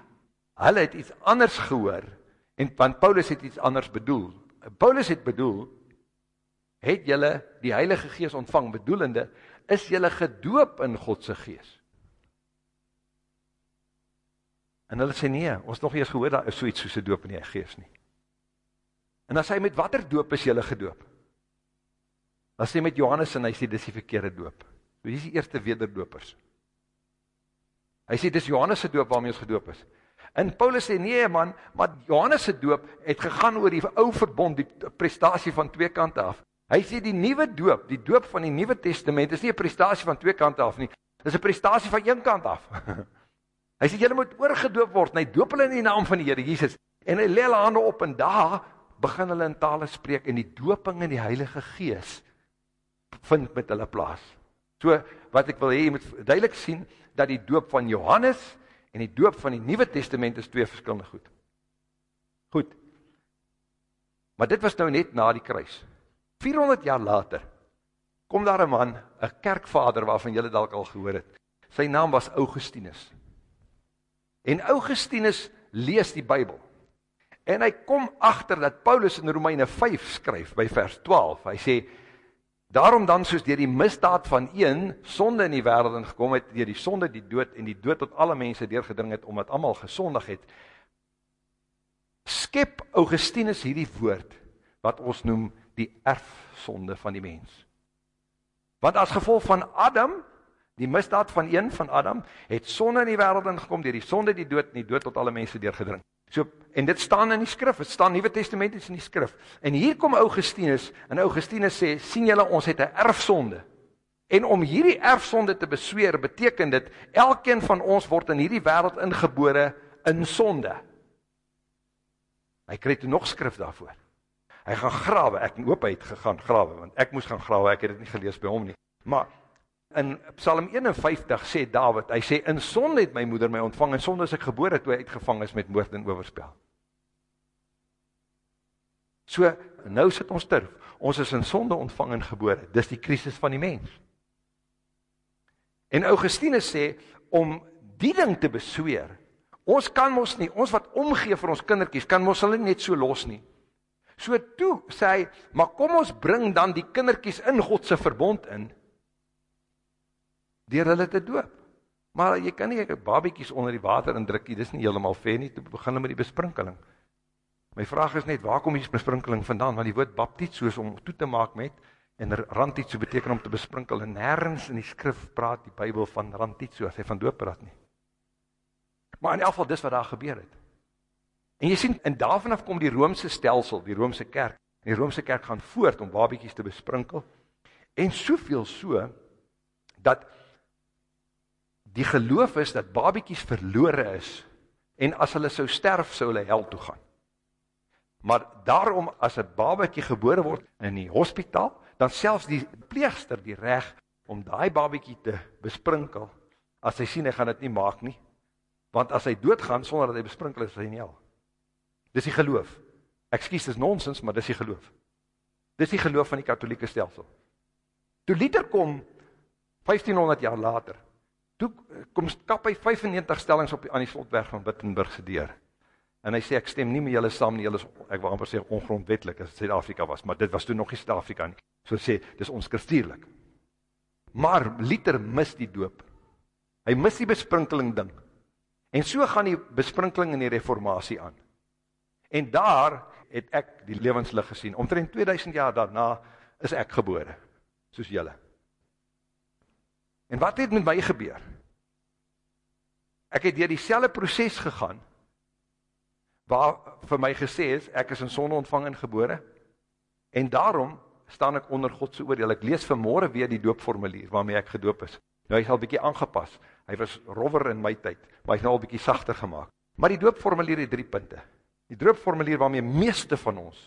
S2: hulle het iets anders gehoor, en want Paulus het iets anders bedoel. Paulus het bedoel, het julle die Heilige Gees ontvang, bedoelende, is julle gedoop in Godse Gees. En hulle sê nee, ons nog eers gehoor, daar is so iets soos een doop in die Gees nie. En dan sê hy, met wat er doop is julle gedoop? Dan sê met Johannes en hy sê, dis die verkeerde doop. Wie is die eerste wederdopers? Hy sê, dis Johannes' doop waarmee ons gedoop is. En Paulus sê, nee man, maar Johannes' doop het gegaan oor die ou verbond, die prestatie van twee kante af. Hy sê die nuwe doop, die doop van die nuwe testament is nie 'n prestasie van twee kante af nie. Dis 'n prestasie van een kant af. hy sê julle moet oorgedoop word. Hy doop hulle in die naam van die Here Jesus en hy lê hulle hande op en daar begin hulle in tale spreek en die doping in die Heilige Gees vind met hulle plaas. So wat ek wil hê jy moet duidelik sien dat die doop van Johannes en die doop van die Nuwe Testament is twee verskillende goed. Goed. Maar dit was nou net na die kruis. 400 jaar later, kom daar een man, een kerkvader, waarvan jylle dalk al gehoor het. Sy naam was Augustinus. En Augustinus lees die Bijbel. En hy kom achter dat Paulus in Romeine 5 skryf, by vers 12. Hy sê, Daarom dan, soos dier die misdaad van een, sonde in die wereld ingekom het, dier die sonde die dood, en die dood tot alle mense deurgedring het, omdat allemaal gesondig het, skep Augustinus hierdie woord, wat ons noem die erfsonde van die mens. Want as gevolg van Adam, die misdaad van een van Adam, het sonde in die wereld ingekom, dier die sonde die dood, en die dood tot alle mense deurgedring. So, en dit staan in die skrif, het staan Nieuwe Testament in die skrif. En hier kom Augustinus, en Augustinus sê, sien jylle, ons het een erfsonde. En om hierdie erfsonde te besweer, beteken dit, elkeen van ons word in hierdie wereld ingebore in sonde. Hy kreeg toe nog skrif daarvoor. Hy gaan grawe, ek hoop hy het gegaan grawe, want ek moes gaan grawe, ek het het nie gelees by hom nie. Maar, in Psalm 51 sê David, hy sê, in sonde het my moeder my ontvang, en sonde is ek geboor het, toe hy uitgevang is met moord en overspel. So, nou sit ons turf, ons is in sonde ontvang en geboor, dis die krisis van die mens. En Augustinus sê, om die ding te besweer, ons kan ons nie, ons wat omgee vir ons kinderkies, kan ons hulle net so los nie. So toe sê hy, maar kom ons bring dan die kindertjies in God se verbond in deur hulle te doop. Maar jy kan nie babietjies onder die water indruk nie, dis nie heeltemal fair nie. Toe begin met die besprinkeling. My vraag is net, waar kom die besprinkeling vandaan? Want die woord baptiet soos om toe te maak met en rantitso beteken om te besprinkel en nêrens in die skrif praat die Bybel van rantitso as hy van doop praat nie. Maar in elk geval dis wat daar gebeur het. En jy sien, in daarvan af kom die Roomse stelsel, die Roomse kerk. Die Roomse kerk gaan voort om babietjies te besprinkel. En soveel so dat die geloof is dat babietjies verlore is en as hulle sou sterf sou hulle hel toe gaan. Maar daarom as 'n babatjie gebore word in die hospitaal, dan selfs die pleegster die reg om daai babatjie te besprinkel as hy sien hy gaan dit nie maak nie. Want as hy doodgaan sonder dat hy besprinkel is, is hy in hel. Dis die geloof. Ekskuus, dis nonsens, maar dis die geloof. Dis die geloof van die katolieke stelsel. Toe Luther kom 1500 jaar later, toe kom kap hy 95 stellings op die, aan die slotberg van Wittenberg se deur. En hy sê ek stem nie met julle saam nie, julle is ek wou amper sê ongrondwetlik as Suid-Afrika was, maar dit was toe nog nie Suid-Afrika nie. So sê, dis ons kristuurlik. Maar Luther mis die doop. Hy mis die besprinkeling ding. En so gaan die besprinkeling in die reformatie aan. En daar het ek die lewenslig gesien. Omtrent 2000 jaar daarna is ek gebore, soos julle. En wat het met my gebeur? Ek het deur dieselfde proses gegaan waar vir my gesê is ek is in sonde ontvang en gebore en daarom staan ek onder God se oordeel. Ek lees vanmôre weer die doopformulier waarmee ek gedoop is. Nou hy's al bietjie aangepas. Hy was rower in my tyd, maar hy's nou al bietjie sagter gemaak. Maar die doopformulier het 3 punte. Die droopformulier waarmee meeste van ons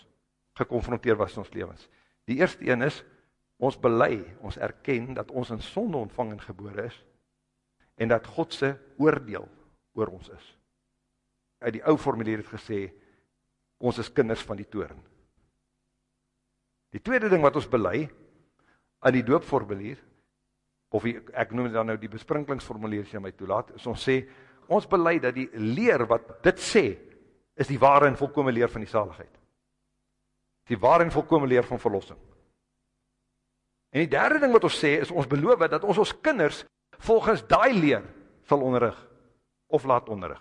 S2: gekonfronteer was in ons lewens. Die eerste een is ons bely, ons erken dat ons in sonde ontvang en gebore is en dat God se oordeel oor ons is. Uit die ou formulier het gesê ons is kinders van die toorn. Die tweede ding wat ons bely aan die doopformulier of die, ek noem dit dan nou die besprinklingsformulier as jy my toelaat, is ons sê ons bely dat die leer wat dit sê is die ware en volkome leer van die saligheid. Die ware en volkome leer van verlossing. En die derde ding wat ons sê is ons beloof dat ons ons kinders volgens daai leer sal onderrig of laat onderrig.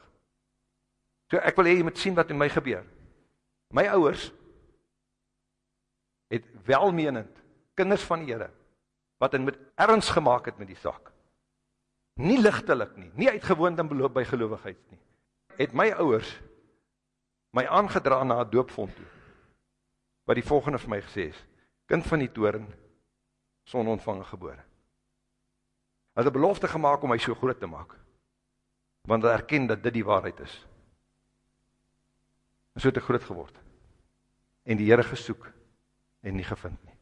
S2: So ek wil hê jy moet sien wat in my gebeur. My ouers het welmenend kinders van die Here wat in met erns gemaak het met die saak. Nie ligtelik nie, nie uitgewoond en beloop by gelowigheid nie. Het my ouers my aangedra na 'n doopfond toe. Wat die volgende vir my gesê is: Kind van die toren, son ontvang gebore. Hulle het 'n belofte gemaak om my so groot te maak. Want hulle erken dat dit die waarheid is. En so het ek groot geword. En die Here gesoek en nie gevind nie.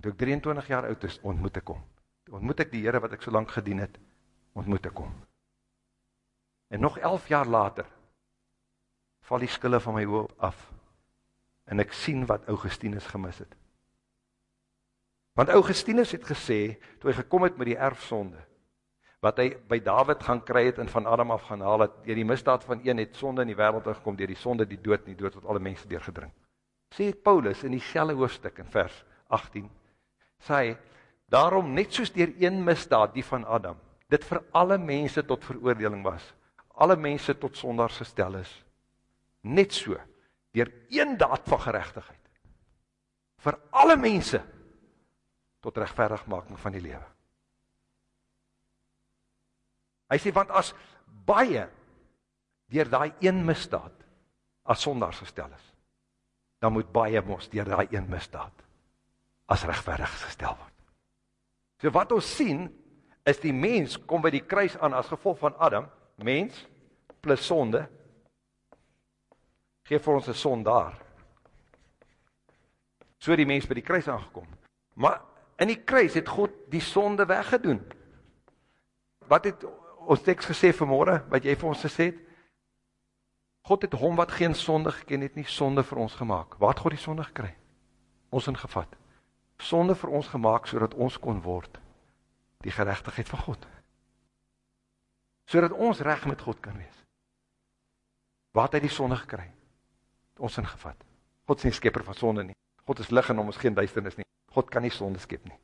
S2: Toe ek 23 jaar oud is, ontmoet ek hom. Ontmoet ek die Here wat ek so lank gedien het, ontmoet ek hom. En nog 11 jaar later val die skille van my hoop af en ek sien wat Augustinus gemis het. Want Augustinus het gesê, toe hy gekom het met die erfsonde, wat hy by David gaan kry het en van Adam af gaan haal het, dier die misdaad van een het sonde in die wereld gekom, dier die sonde die dood, die dood wat alle mense deurgedring. Sê Paulus in die selle hoofdstuk in vers 18, sê hy, daarom net soos dier een misdaad, die van Adam, dit vir alle mense tot veroordeling was, alle mense tot sondags gestel is, net so deur een daad van geregtigheid vir alle mense tot regverdigmaking van die lewe. Hy sê want as baie deur daai een misdaad as sondaars gestel is, dan moet baie mos deur daai een misdaad as regverdig gestel word. So wat ons sien is die mens kom by die kruis aan as gevolg van Adam, mens plus sonde gee vir ons 'n son daar. So die mens by die kruis aangekom. Maar in die kruis het God die sonde weggedoen. Wat het ons teks gesê vanmôre wat jy vir ons gesê het? God het hom wat geen sonde geken het nie sonde vir ons gemaak. Waar het God die sonde gekry? Ons ingevat. Sonde vir ons gemaak sodat ons kon word die geregtigheid van God. Sodat ons reg met God kan wees. Waar het hy die sonde gekry? ons ingevat. God is nie skepper van sonde nie. God is lig en hom is geen duisternis nie. God kan nie sonde skep nie.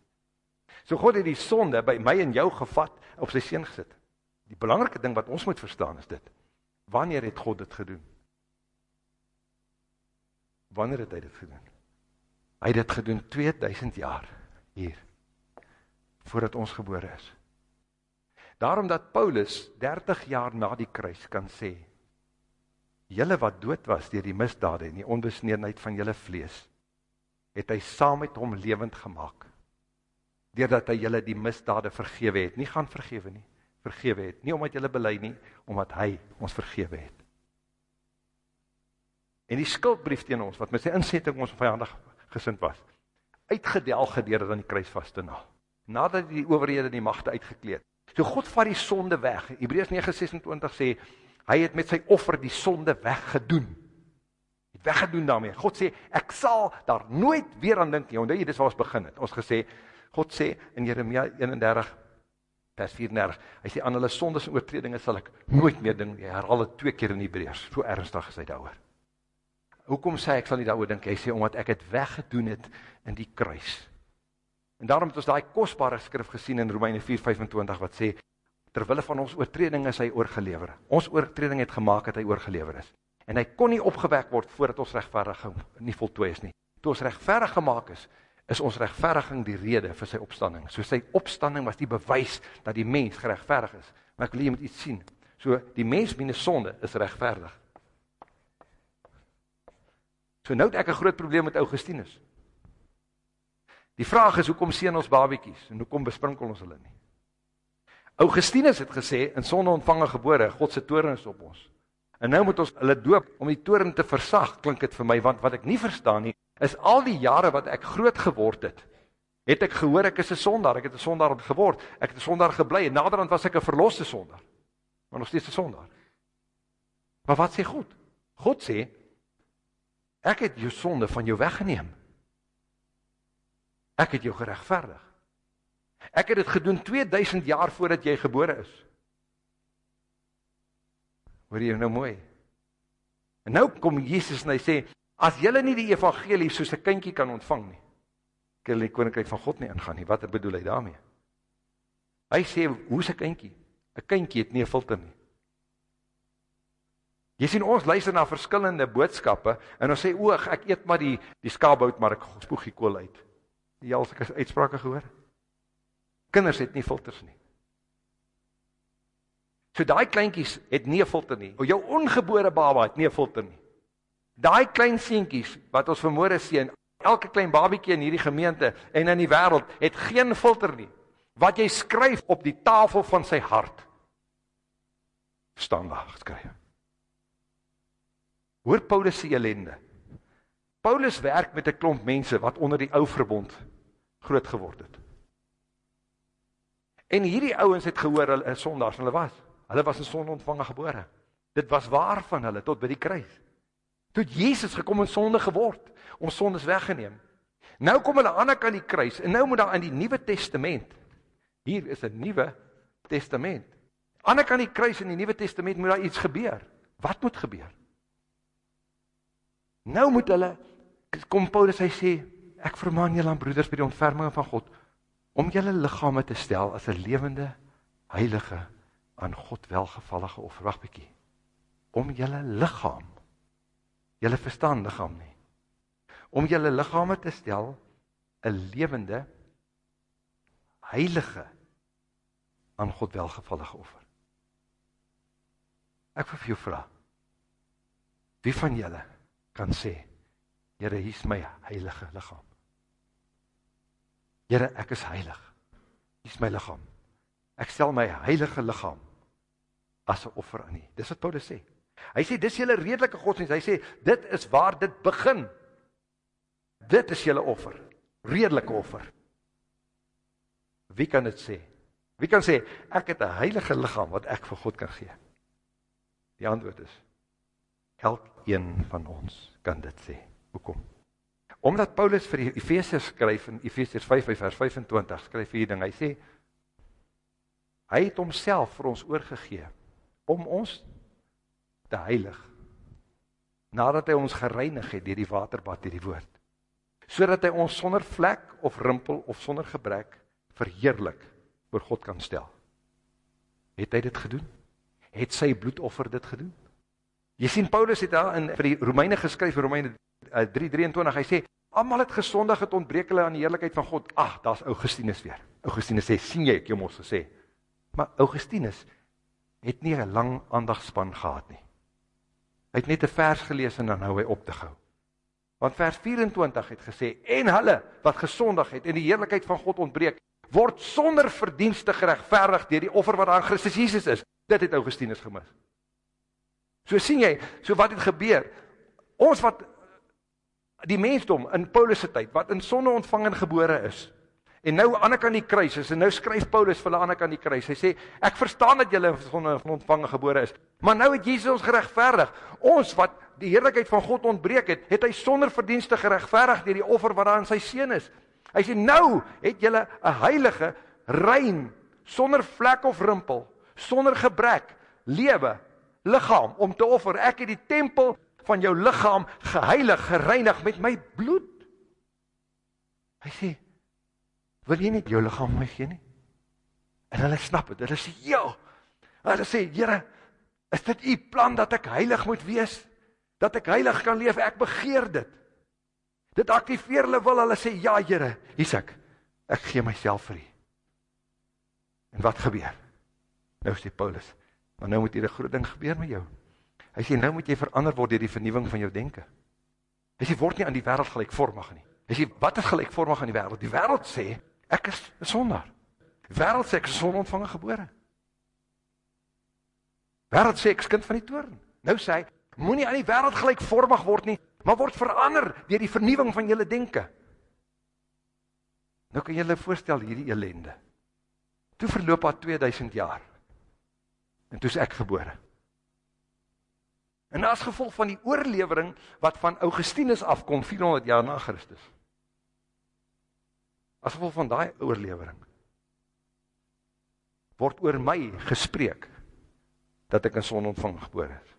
S2: So God het die sonde by my en jou gevat op sy seun gesit. Die belangrike ding wat ons moet verstaan is dit. Wanneer het God dit gedoen? Wanneer het hy dit gedoen? Hy het dit gedoen 2000 jaar hier voordat ons gebore is. Daarom dat Paulus 30 jaar na die kruis kan sê: "Julle wat dood was deur die misdade en die onbesneenheid van julle vlees, het hy saam met hom lewend gemaak." deurdat hy julle die misdade vergewe het, nie gaan vergewe nie, vergewe het, nie omdat julle bely nie, omdat hy ons vergewe het. En die skuldbrief teen ons, wat met sy insetting ons vijandig gesind was, uitgedelg gedeur aan die kruis vas te na, nadat die overhede die magte uitgekleed. So God vat die sonde weg. Hebreërs 9:26 sê hy het met sy offer die sonde weggedoen. Het weggedoen daarmee. God sê ek sal daar nooit weer aan dink nie. Onthou jy dis waar ons begin het. Ons gesê God sê in Jeremia 31 vers 34, hy sê aan hulle sondes en oortredinge sal ek nooit meer dink. Hy herhaal dit twee keer in Hebreërs. So ernstig is hy daaroor. Hoekom sê ek sal nie daaroor dink? Hy sê omdat ek dit weggedoen het in die kruis. En daarom het ons daai kosbare skrif gesien in Romeine 4:25 wat sê terwille van ons oortredinge is hy oorgelewer. Ons oortreding het gemaak dat hy oorgelewer is. En hy kon nie opgewek word voordat ons regverdiging nie voltooi is nie. Toe ons regverdig gemaak is, is ons regverdiging die rede vir sy opstanding. So sy opstanding was die bewys dat die mens geregverdig is. Maar ek wil jy moet iets sien. So die mens minus sonde is regverdig. So nou het ek 'n groot probleem met Augustinus. Die vraag is hoekom seën ons babetjies en hoekom besprinkel ons hulle nie? Augustinus het gesê in sonde ontvange gebore, God se toorn is op ons. En nou moet ons hulle doop om die toorn te versag, klink dit vir my, want wat ek nie verstaan nie, is al die jare wat ek groot geword het, het ek gehoor ek is 'n sondaar, ek het 'n sondaar geword, ek het 'n sondaar gebly en naderhand was ek 'n verloste sondaar. Maar nog steeds 'n sondaar. Maar wat sê God? God sê ek het jou sonde van jou weggeneem. Ek het jou geregverdig. Ek het dit gedoen 2000 jaar voordat jy gebore is. Hoor jy nou mooi? En nou kom Jesus en hy sê as julle nie die evangelie soos 'n kindjie kan ontvang nie, kan julle die koninkryk van God nie ingaan nie. Wat bedoel hy daarmee? Hy sê hoe's 'n kindjie? 'n Kindjie het nie 'n filter nie. Jy sien ons luister na verskillende boodskappe en ons sê o, ek eet maar die die skaapbout maar ek spoeg die kool uit. Jy al sulke uitsprake gehoor? Kinders het nie filters nie. So daai kleintjies het nie 'n filter nie. Jou ongebore baba het nie 'n filter nie. Daai klein seentjies wat ons vermoere sien, elke klein babietjie in hierdie gemeente en in die wêreld het geen filter nie. Wat jy skryf op die tafel van sy hart staan daar geskryf. Hoor Paulus se ellende. Paulus werk met 'n klomp mense wat onder die ou verbond groot geword het. En hierdie ouens het gehoor hulle is sondaars, hulle was. Hulle was in sonde ontvange gebore. Dit was waar van hulle tot by die kruis. Toe Jesus gekom en sonde geword, ons sondes weggeneem. Nou kom hulle aan aan die kruis en nou moet daar in die Nuwe Testament hier is 'n Nuwe Testament. Aan aan die kruis in die Nuwe Testament moet daar iets gebeur. Wat moet gebeur? Nou moet hulle kom Paulus hy sê ek vermaan julle aan broeders by die ontferming van God om julle liggame te stel as 'n lewende heilige aan God welgevallige offer. Wag bietjie. Om julle liggaam julle verstaan liggaam nie. Om julle liggame te stel 'n lewende heilige aan God welgevallige offer. Ek wil vir jou vra. Wie van julle kan sê, Here, hier's my heilige liggaam. Here, ek is heilig. Hier's my liggaam. Ek stel my heilige liggaam as 'n offer aan U. Dis wat Paulus sê. Hy sê dis julle redelike godsdienst. Hy sê dit is waar dit begin. Dit is julle offer. Redelike offer. Wie kan dit sê? Wie kan sê ek het 'n heilige liggaam wat ek vir God kan gee? Die antwoord is elkeen van ons kan dit sê. Hoekom? Omdat Paulus vir die Efesiërs skryf in Efesiërs 5 vers 25 skryf hier ding. Hy sê hy het homself vir ons oorgegee om ons te heilig nadat hy ons gereinig het deur die waterbad deur die woord, sodat hy ons sonder vlek of rimpel of sonder gebrek verheerlik voor God kan stel. Het hy dit gedoen? Het sy bloedoffer dit gedoen? Jy sien Paulus het daar in vir die Romeine geskryf, Romeine 3:23, hy sê almal het gesondig het ontbreek hulle aan die heerlikheid van God. Ag, daar's Augustinus weer. Augustinus sê, sien jy ek jou mos gesê. Maar Augustinus het nie 'n lang aandagspan gehad nie. Hy het net 'n vers gelees en dan hou hy op te gou. Want vers 24 het gesê en hulle wat gesondig het en die heerlikheid van God ontbreek, word sonder verdienste geregverdig deur die offer wat aan Christus Jesus is. Dit het Augustinus gemis. So sien jy, so wat het gebeur? Ons wat die mensdom in Paulus se tyd wat in sonde ontvang en gebore is, En nou aan die ander kant die kruis is en nou skryf Paulus vir hulle aan die ander kant die kruis. Hy sê ek verstaan dat julle van ontvange gebore is, maar nou het Jesus ons geregverdig. Ons wat die heerlikheid van God ontbreek het, het hy sonder verdienste geregverdig deur die offer wat daar in sy seun is. Hy sê nou het julle 'n heilige, rein, sonder vlek of rimpel, sonder gebrek lewe, liggaam om te offer. Ek het die tempel van jou liggaam geheilig, gereinig met my bloed. Hy sê wil jy nie jou liggaam my gee nie? En hulle snap dit. Hulle sê, "Ja." Hulle sê, "Here, is dit u plan dat ek heilig moet wees? Dat ek heilig kan leef? Ek begeer dit." Dit aktiveer hulle wil. Hulle sê, "Ja, Here, hier's ek. Ek gee myself vir u." En wat gebeur? Nou sê Paulus, "Maar nou moet hier 'n groot ding gebeur met jou." Hy sê, "Nou moet jy verander word deur die vernuwing van jou denke." Hy sê, "Word nie aan die wêreld gelykvormig nie." Hy sê, "Wat is gelykvormig aan die wêreld?" Die wêreld sê, Ek is 'n sondaar. Wêreld sê ek is sonontvange gebore. Wêreld sê ek is kind van die toorn. Nou sê hy, moenie aan die wêreld gelykvormig word nie, maar word verander deur die vernuwing van julle denke. Nou kan jy julle voorstel hierdie ellende. Toe verloop haar 2000 jaar. En toe's ek gebore. En as gevolg van die oorlewering wat van Augustinus afkom 400 jaar na Christus as gevolg van daai oorlewering word oor my gespreek dat ek in son ontvang gebore is.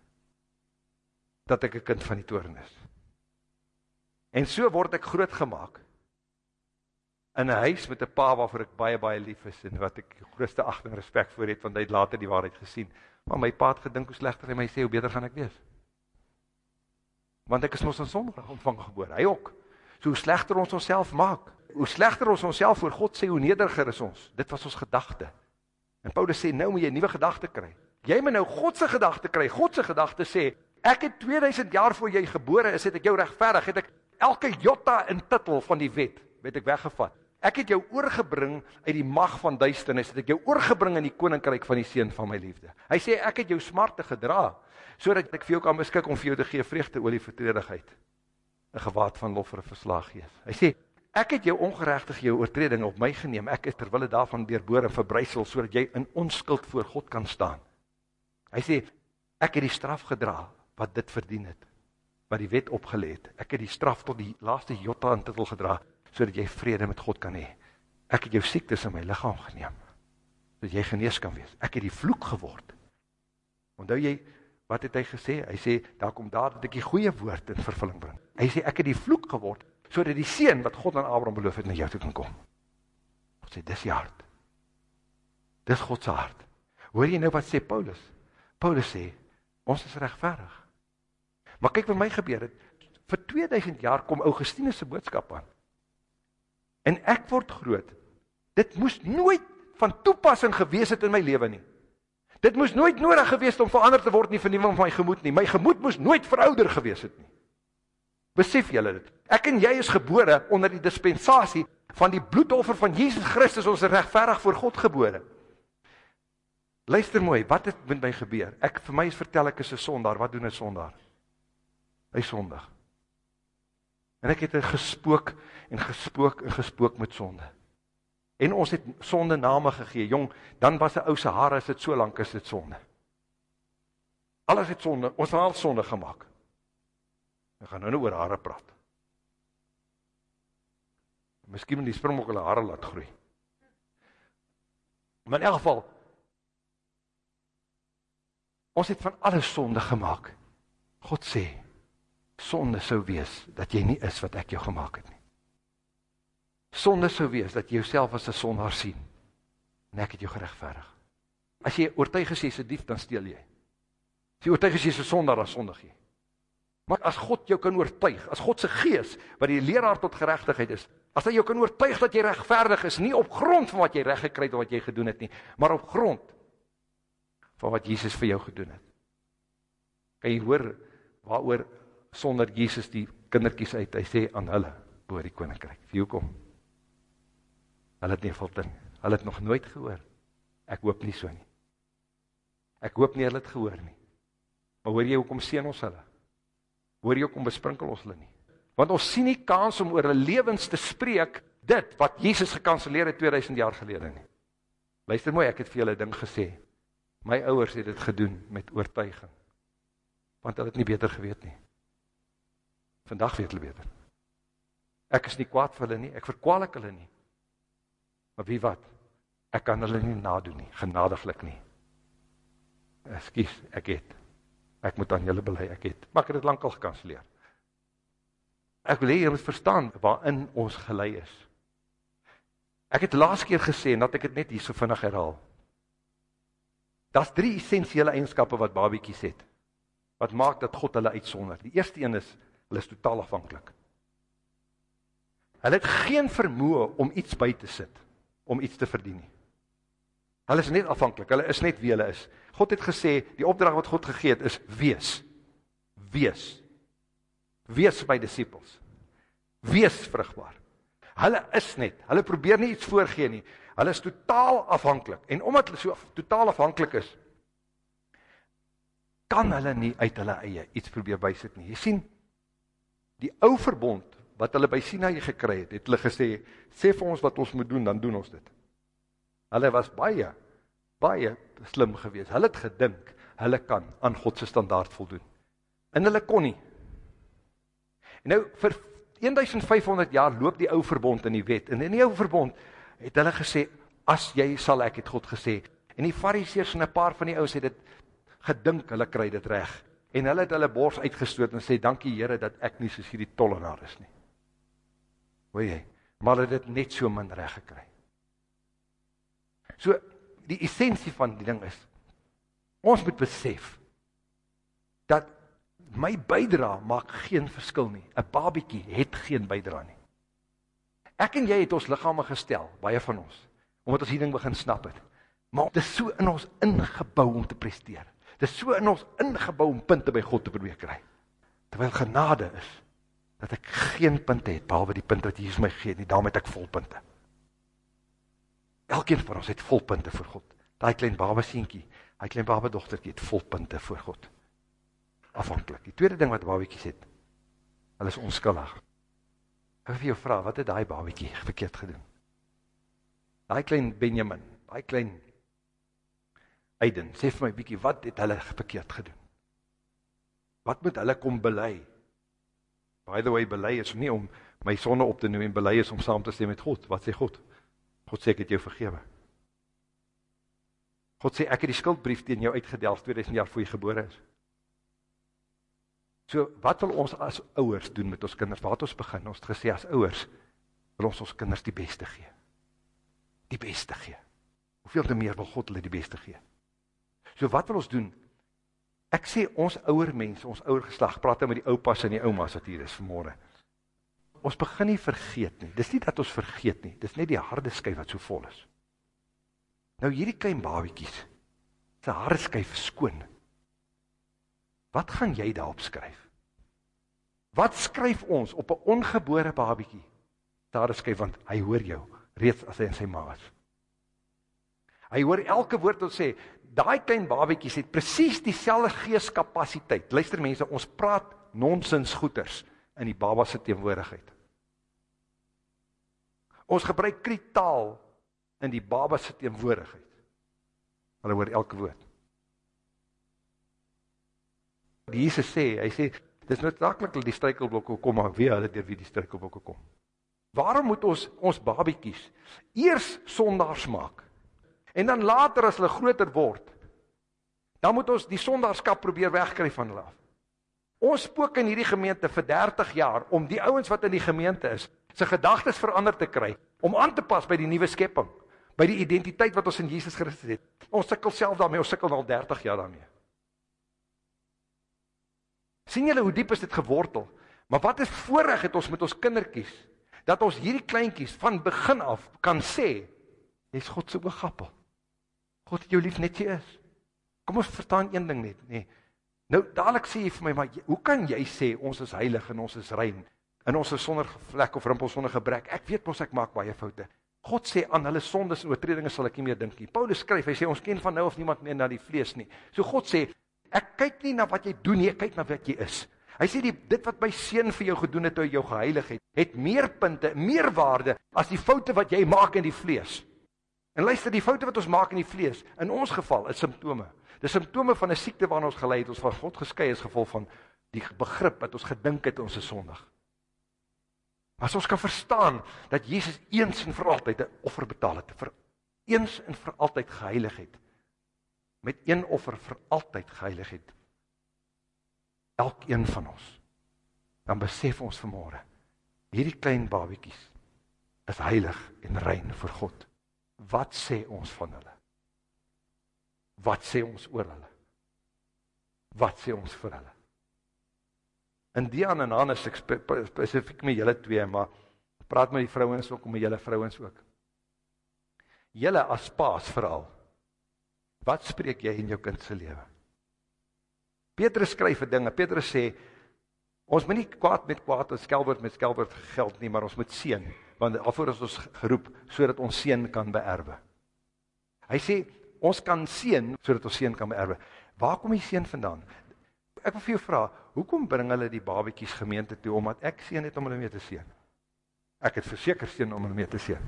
S2: Dat ek 'n kind van die toorn is. En so word ek groot gemaak in 'n huis met 'n pa waarvoor ek baie baie lief is en wat ek grootste agting en respek vir het want hy het later die waarheid gesien. Maar my pa het gedink hoe slegter hy my sê hoe beter gaan ek wees. Want ek is mos in son ontvang gebore hy ook. So hoe slegter ons onsself maak hoe slegter ons onsself voor God sê, hoe nederiger is ons. Dit was ons gedagte. En Paulus sê nou moet jy 'n nuwe gedagte kry. Jy moet nou God se gedagte kry. God se gedagte sê, ek het 2000 jaar voor jy gebore is, het ek jou regverdig, het ek elke jota in titel van die wet, weet ek weggevat. Ek het jou oorgebring uit die mag van duisternis, het ek jou oorgebring in die koninkryk van die seun van my liefde. Hy sê ek het jou smarte gedra sodat ek vir jou kan beskik om vir jou te gee vreugde oor die vertredigheid. 'n gewaad van lof vir 'n verslag gee. Hy sê Ek het jou ongeregtig jou oortreding op my geneem. Ek het terwille daarvan deurbore verbrysel sodat jy in onskuld voor God kan staan. Hy sê ek het die straf gedra wat dit verdien het. Wat die wet opgelê het. Ek het die straf tot die laaste jota in titel gedra sodat jy vrede met God kan hê. Ek het jou siektes in my liggaam geneem sodat jy genees kan wees. Ek het die vloek geword. Onthou jy wat het hy gesê? Hy sê daar kom daar dat ek die goeie woord in vervulling bring. Hy sê ek het die vloek geword sodat die seën wat God aan Abraham beloof het na jou toe kan kom. God sê dis die hart. Dis God se hart. Hoor jy nou wat sê Paulus? Paulus sê ons is regverdig. Maar kyk wat my gebeur het. Vir 2000 jaar kom Augustinus se boodskap aan. En ek word groot. Dit moes nooit van toepassing gewees het in my lewe nie. Dit moes nooit nodig gewees het om verander te word nie vernuwing van my gemoed nie. My gemoed moes nooit verouder gewees het nie. Besef julle dit? Ek en jy is gebore onder die dispensasie van die bloedoffer van Jesus Christus, ons regverdig voor God gebore. Luister mooi, wat het met my gebeur? Ek vir my is vertel ek is 'n sondaar. Wat doen 'n sondaar? Hy sondig. En ek het gespook en gespook en gespook met sonde. En ons het sonde name gegee. Jong, dan was 'n ou se hare is dit so lank is dit sonde. Alles het sonde, ons het al sonde gemaak. Ek gaan nou nou oor hare praat. Miskien moet die springbok hulle hare laat groei. Maar in elk geval ons het van alles sonde gemaak. God sê, sonde sou wees dat jy nie is wat ek jou gemaak het nie. Sonde sou wees dat jy jouself as 'n sondaar sien en ek het jou geregverdig. As jy oortuig is jy's 'n dief, dan steel jy. As jy oortuig is jy's 'n sondaar, dan sondig jy. Maar as God jou kan oortuig, as God se gees wat die leraar tot geregtigheid is, as hy jou kan oortuig dat jy regverdig is, nie op grond van wat jy reg gekry het of wat jy gedoen het nie, maar op grond van wat Jesus vir jou gedoen het. Kan jy hoor waaroor sonder Jesus die kindertjies uit, hy sê aan hulle behoort die koninkryk. Wie hoekom? Hulle het nie voltin. Hulle het nog nooit gehoor. Ek hoop nie so nie. Ek hoop nie hulle het gehoor nie. Maar hoor jy hoekom seën ons hulle? Hoor jy hoekom besprinkel ons hulle nie? Want ons sien nie kans om oor hulle lewens te spreek dit wat Jesus gekanselleer het 2000 jaar gelede nie. Luister mooi, ek het vir julle 'n ding gesê. My ouers het dit gedoen met oortuiging. Want hulle het nie beter geweet nie. Vandag weet hulle beter. Ek is nie kwaad vir hulle nie, ek verkwalik hulle nie. Maar wie wat? Ek kan hulle nie nadoen nie, genadiglik nie. Ekskuus, ek het. Ek moet aan julle bely, ek het. Maar ek het dit lankal gekanselleer. Ek wil hê julle moet verstaan waarin ons gelei is. Ek het laas keer gesê en dat ek dit net hier so vinnig herhaal. Daar's drie essensiële eienskappe wat babietjies het. Wat maak dat God hulle uitsonder? Die eerste een is hulle is totaal afhanklik. Hulle het geen vermoë om iets by te sit, om iets te verdien nie. Hulle is net afhanklik. Hulle is net wie hulle is. God het gesê, die opdrag wat God gegee het is wees. Wees. Wees my disippels. Wees vrugbaar. Hulle is net. Hulle probeer nie iets voorgee nie. Hulle is totaal afhanklik. En omdat hulle so totaal afhanklik is, kan hulle nie uit hulle eie iets probeer bysit nie. Jy sien die ou verbond wat hulle by Sinai gekry het, het hulle gesê, sê vir ons wat ons moet doen, dan doen ons dit. Hulle was baie baie slim geweest. Hulle het gedink hulle kan aan God se standaard voldoen. En hulle kon nie. En nou vir 1500 jaar loop die ou verbond in die wet. En in die ou verbond het hulle gesê as jy sal ek het God gesê. En die fariseërs en 'n paar van die ouens het dit gedink hulle kry dit reg. En hulle het hulle bors uitgestoot en sê dankie Here dat ek nie soos hierdie tollenaar is nie. Hoor jy? Maar hulle het dit net so min reg gekry. So die essensie van die ding is ons moet besef dat my bydra maak geen verskil nie. 'n Babietjie het geen bydra nie. Ek en jy het ons liggame gestel, baie van ons, omdat ons hierdie ding begin snap het. Maar dit is so in ons ingebou om te presteer. Dit is so in ons ingebou om punte by God te probeer kry. Terwyl genade is dat ek geen punte het behalwe die punt wat Jesus my gee, nie daarmee het ek vol punte. Elkeen van ons het volpunte vir God. Daai klein baba seentjie, daai klein baba dogtertjie het volpunte vir God. Afhanklik. Die tweede ding wat babatjies het, hulle is onskuldig. Ek wil vir jou vra, wat het daai babatjie verkeerd gedoen? Daai klein Benjamin, daai klein Aiden, sê vir my bietjie, wat het hulle verkeerd gedoen? Wat moet hulle kom bely? By the way, bely is nie om my sonde op te noem en bely is om saam te stem met God. Wat sê God? God sê ek het jou vergewe. God sê ek het die skuldbrief teen jou uitgedelg 2000 jaar voor jy gebore is. So wat wil ons as ouers doen met ons kinders? Waar het ons begin? Ons het gesê as ouers wil ons ons kinders die beste gee. Die beste gee. Hoeveel te meer wil God hulle die beste gee? So wat wil ons doen? Ek sê ons ouer mense, ons ouer geslag, praat nou met die oupas en die oumas wat hier is vanmôre ons begin nie vergeet nie. Dis nie dat ons vergeet nie. Dis net die harde skyf wat so vol is. Nou hierdie klein babietjies se harde skyf skoon. Wat gaan jy daarop skryf? Wat skryf ons op 'n ongebore babietjie? Daar skryf want hy hoor jou reeds as hy in sy ma is. Hy hoor elke woord wat sê. Daai klein babietjies het presies dieselfde geeskapasiteit. Luister mense, ons praat nonsens goeters in die baba se teenwoordigheid. Ons gebruik kritaal in die baba se teenwoordigheid. Hulle hoor elke woord. Jesus sê, hy sê dis noodsaaklik dat die struikelblokke kom maar wie hulle deur wie die struikelblokke kom. Waarom moet ons ons babietjies eers sondaars maak? En dan later as hulle groter word, dan moet ons die sondaarskap probeer wegkry van hulle af. Ons spook in hierdie gemeente vir 30 jaar om die ouens wat in die gemeente is, sy gedagtes verander te kry, om aan te pas by die nuwe skepping, by die identiteit wat ons in Jesus Christus het. Ons sukkel self daarmee, ons sukkel al 30 jaar daarmee. sien julle hoe diep is dit gewortel? Maar wat is voorreg het ons met ons kindertjies dat ons hierdie kleintjies van begin af kan sê jy's God se oogappel. God het jou lief net jy is. Kom ons verstaan een ding net, nê. Nee. Nou dadelik sê jy vir my, maar hoe kan jy sê ons is heilig en ons is rein en ons is sonder vlek of rimpel sonder gebrek? Ek weet mos ek maak baie foute. God sê aan hulle sondes en oortredinge sal ek nie meer dink nie. Paulus skryf, hy sê ons ken van nou of niemand meer na die vlees nie. So God sê, ek kyk nie na wat jy doen nie, ek kyk na wat jy is. Hy sê die dit wat my seun vir jou gedoen het toe hy jou geheilig het, het meer punte, meer waarde as die foute wat jy maak in die vlees. En luister, die foute wat ons maak in die vlees, in ons geval is simptome. Dis simptome van 'n siekte waarna ons gelei het, ons van God geskei is gevolg van die begrip wat ons gedink het ons is sondig. As ons kan verstaan dat Jesus eens en vir altyd 'n offer betaal het, vir eens en vir altyd geheilig het. Met een offer vir altyd geheilig het. Elkeen van ons. Dan besef ons vanmôre, hierdie klein babietjies is heilig en rein vir God. Wat sê ons van hulle? Wat sê ons oor hulle? Wat sê ons vir hulle? In Dian en Hannes ek spesifiek met julle twee, maar praat met die vrouens ook met julle vrouens ook. Julle as paas veral. Wat spreek jy in jou kind se lewe? Petrus skryf 'n dinge. Petrus sê ons moet nie kwaad met kwaad en skelwoord met skelwoord geld nie, maar ons moet seën, want alvoor is ons geroep sodat ons seën kan beerwe. Hy sê ons kan seën sodat ons seën kan beerwe. Waar kom die seën vandaan? Ek wil vir jou vra, hoekom bring hulle die babetjies gemeente toe omdat ek seën het om hulle mee te seën? Ek het verseker seën om hulle mee te seën.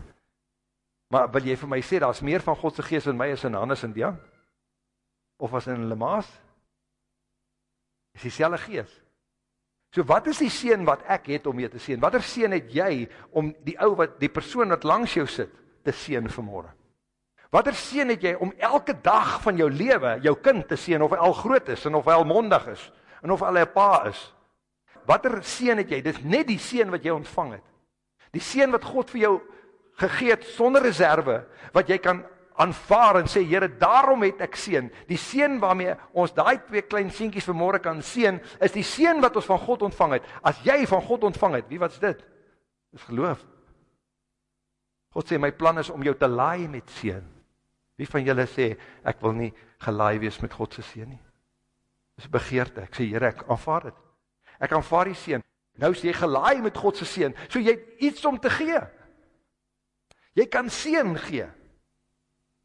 S2: Maar wil jy vir my sê daar's meer van God se gees in my as in Hannes en Dian? Of as in hulle maas? Is dieselfde gees. So wat is die seën wat ek het om mee te seën? Watter seën het jy om die ou wat die persoon wat langs jou sit te seën vanmôre? Watter seën het jy om elke dag van jou lewe jou kind te seën of hy al groot is en of hy al mondig is en of hy 'n pa is? Watter seën het jy? Dis net die seën wat jy ontvang het. Die seën wat God vir jou gegee het sonder reserve wat jy kan aanvaar en sê Here, daarom het ek seën. Die seën waarmee ons daai twee klein seentjies vanmôre kan seën, is die seën wat ons van God ontvang het. As jy van God ontvang het, wie wat's dit? Dis geloof. God sê my plan is om jou te laai met seën. Wie van julle sê ek wil nie gelaai wees met God se seën nie? Dis begeerte. Ek sê Here, ek aanvaar dit. Ek aanvaar die seën. Nou is jy gelaai met God se seën. So jy het iets om te gee. Jy kan seën gee.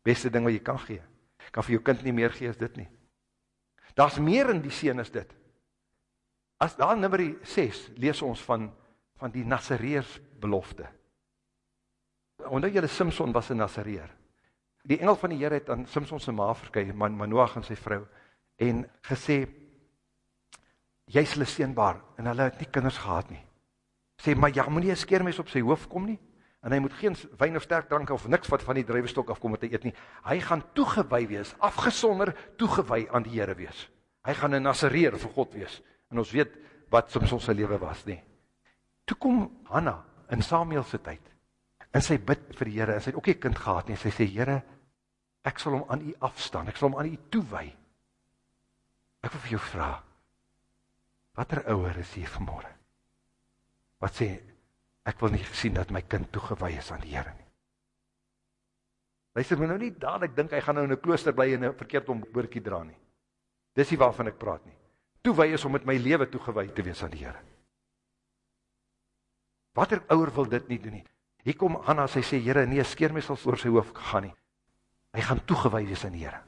S2: Beste ding wat jy kan gee. Kan vir jou kind nie meer gee as dit nie. Daar's meer in die seën as dit. As daar nummer 6 lees ons van van die Nasareërs belofte. Onthou julle Samson was 'n Nasareër die engel van die Here het aan Samson se ma verskyn, Man Manoag en sy vrou en gesê jy's hulle seënbaar en hulle het nie kinders gehad nie. Sê maar ja, moenie 'n skeermes op sy hoof kom nie en hy moet geen wyn of sterk drank of niks wat van die druiwestok afkom wat hy eet nie. Hy gaan toegewy wees, afgesonder toegewy aan die Here wees. Hy gaan 'n Nasareer vir God wees. En ons weet wat Samson se lewe was, nie. Toe kom Hanna in Samuel se tyd. En sy bid vir die Here. Sy het ook nie kind gehad nie. Sy sê Here, ek sal hom aan u afstaan, ek sal hom aan u toewy. Ek wil vir jou vra, watter ouer is hier vanmorgen? Wat sê, ek wil nie gesien dat my kind toegewy is aan die Heere nie. Luister my nou nie dadelijk dink, hy gaan nou in een klooster bly en verkeerd om boorkie dra nie. Dis nie waarvan ek praat nie. Toewy is om met my leven toegewy te wees aan die Heere. Watter ouer wil dit nie doen nie? Hier kom Anna, sy sê, Heere, nie, skeermes sal oor sy hoofd gegaan nie. Hy gaan toegewy wees aan die Here.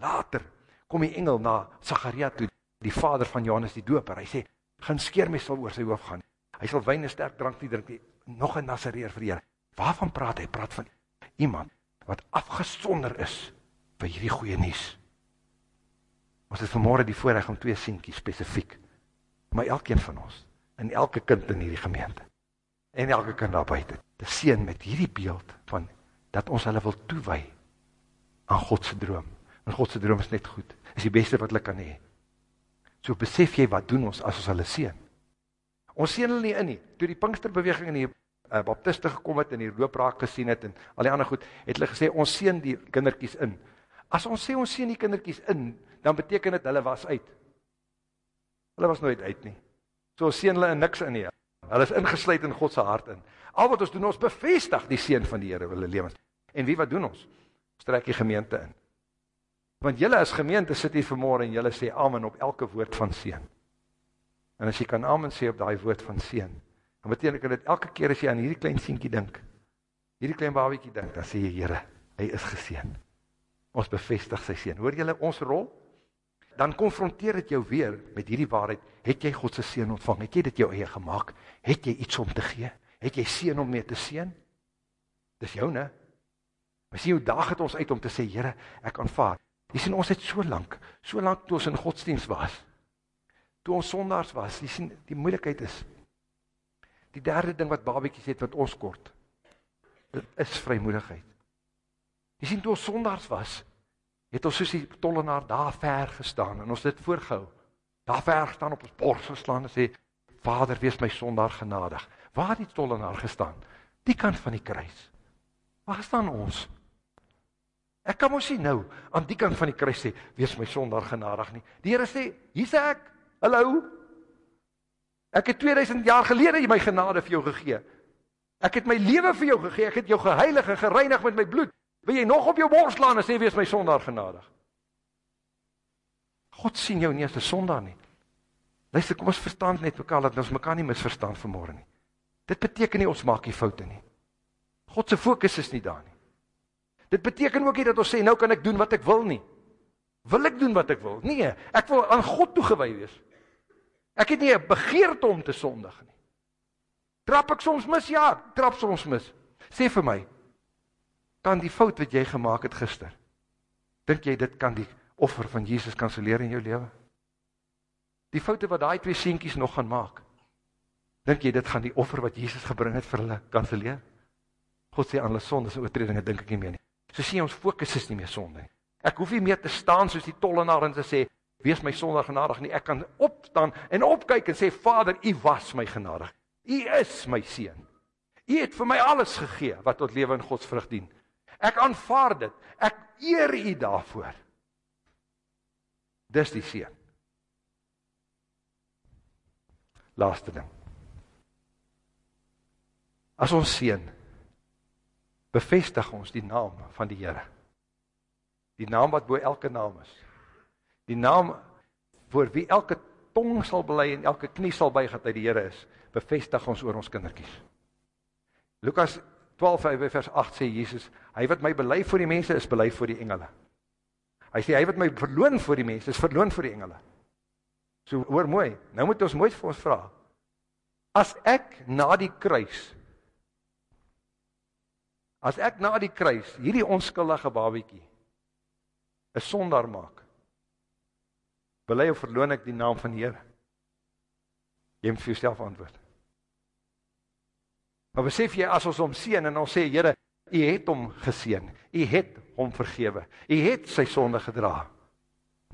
S2: Later kom die engel na Sagaria toe, die vader van Johannes die Doper. Hy sê, "Gaan skeermes sal oor sy hoof gaan. Hy sal wyn en sterk drank nie drink nie, nog 'n Nasareer vir die Here." Waarvan praat hy? Praat van iemand wat afgesonder is vir hierdie goeie nuus. Ons het vanmôre die voorreg om twee seentjies spesifiek, maar elkeen van ons en elke kind in hierdie gemeente en elke kind daar buite te seën met hierdie beeld van dat ons hulle wil toewy aan God se droom. En God se droom is net goed. Is die beste wat hulle kan hê. So besef jy wat doen ons as ons hulle seën. Ons seën hulle nie in nie. Toe die Pinksterbeweging in die uh, Baptiste gekom het en die loopraak gesien het en al die ander goed, het hulle gesê ons seën die kindertjies in. As ons sê ons seën die kindertjies in, dan beteken dit hulle was uit. Hulle was nooit uit nie. So ons seën hulle in niks in nie. Hulle is ingesluit in God se hart in. Al wat ons doen, ons bevestig die seën van die Here in hulle lewens. En wie wat doen ons? Ons trek die gemeente in. Want julle as gemeente sit hier vanmôre en julle sê amen op elke woord van seën. En as jy kan amen sê op daai woord van seën, dan beteken dit elke keer as jy aan hierdie klein seentjie dink, hierdie klein babietjie dink, dan sê jy Here, hy is geseën. Ons bevestig sy seën. Hoor julle ons rol? Dan konfronteer dit jou weer met hierdie waarheid. Het jy God se seën ontvang? Het jy dit jou eie gemaak? Het jy iets om te gee? Het jy seën om mee te seën? Dis jou, né? Sien hoe daag dit ons uit om te sê, Here, ek aanvaar. Jy sien ons het so lank, so lank toe ons in godsdiens was. Toe ons sondaars was, jy sien die moeilikheid is die derde ding wat babetjies het wat ons kort. Dit is vrymoedigheid. Jy sien toe ons sondaars was, het ons soos die tollenaar daar ver gestaan en ons dit voorgehou. Daar ver gestaan op ons bors geslaan en sê Vader, wees my sondaar genadig. Waar het die tollenaar gestaan? Die kant van die kruis. Waar staan ons? Ek kan mos nie nou aan die kant van die kruis sê, wees my sondaar genadig nie. Die Here sê, hier's ek. Hallo. Ek het 2000 jaar gelede my genade vir jou gegee. Ek het my lewe vir jou gegee. Ek het jou geheilig en gereinig met my bloed. Wil jy nog op jou bors slaan en sê wees my sondaar genadig? God sien jou nie as 'n sondaar nie. Luister, kom ons verstaan net mekaar dat ons mekaar nie misverstaan vanmôre nie. Dit beteken nie ons maak nie foute nie. God se fokus is nie daar nie. Dit beteken ook nie dat ons sê nou kan ek doen wat ek wil nie. Wil ek doen wat ek wil? Nee, ek wil aan God toegewy wees. Ek het nie 'n begeerte om te sondig nie. Trap ek soms mis? Ja, trap soms mis. Sê vir my, kan die fout wat jy gemaak het gister, dink jy dit kan die offer van Jesus kanselleer in jou lewe? Die foute wat daai twee seentjies nog gaan maak, dink jy dit gaan die offer wat Jesus gebring het vir hulle kanselleer? God sê aan hulle sondes en oortredinge dink ek nie meer nie. So sien ons fokus is nie meer sonde nie. Ek hoef nie meer te staan soos die tollenaar en te sê wees my sondaar genadig nie. Ek kan opstaan en opkyk en sê Vader, U was my genadig. U is my seun. U het vir my alles gegee wat tot lewe en godsvrug dien. Ek aanvaar dit. Ek eer U daarvoor. Dis die seun. Laaste ding. As ons seën bevestig ons die naam van die Here. Die naam wat bo elke naam is. Die naam voor wie elke tong sal bely en elke knie sal buig dat hy die Here is, bevestig ons oor ons kindertjies. Lukas 12 vers 8 sê Jesus, hy wat my bely voor die mense is bely voor die engele. Hy sê hy wat my verloon voor die mense is verloon voor die engele. So hoor mooi, nou moet ons mooi vir ons vra. As ek na die kruis As ek na die kruis hierdie onskuldige babietjie 'n sondaar maak, bely of verloon ek die naam van die Here? Jy moet vir jouself antwoord. Maar besef jy as ons hom seën en ons sê Here, U het hom geseën. U het hom vergewe. U het sy sonde gedra.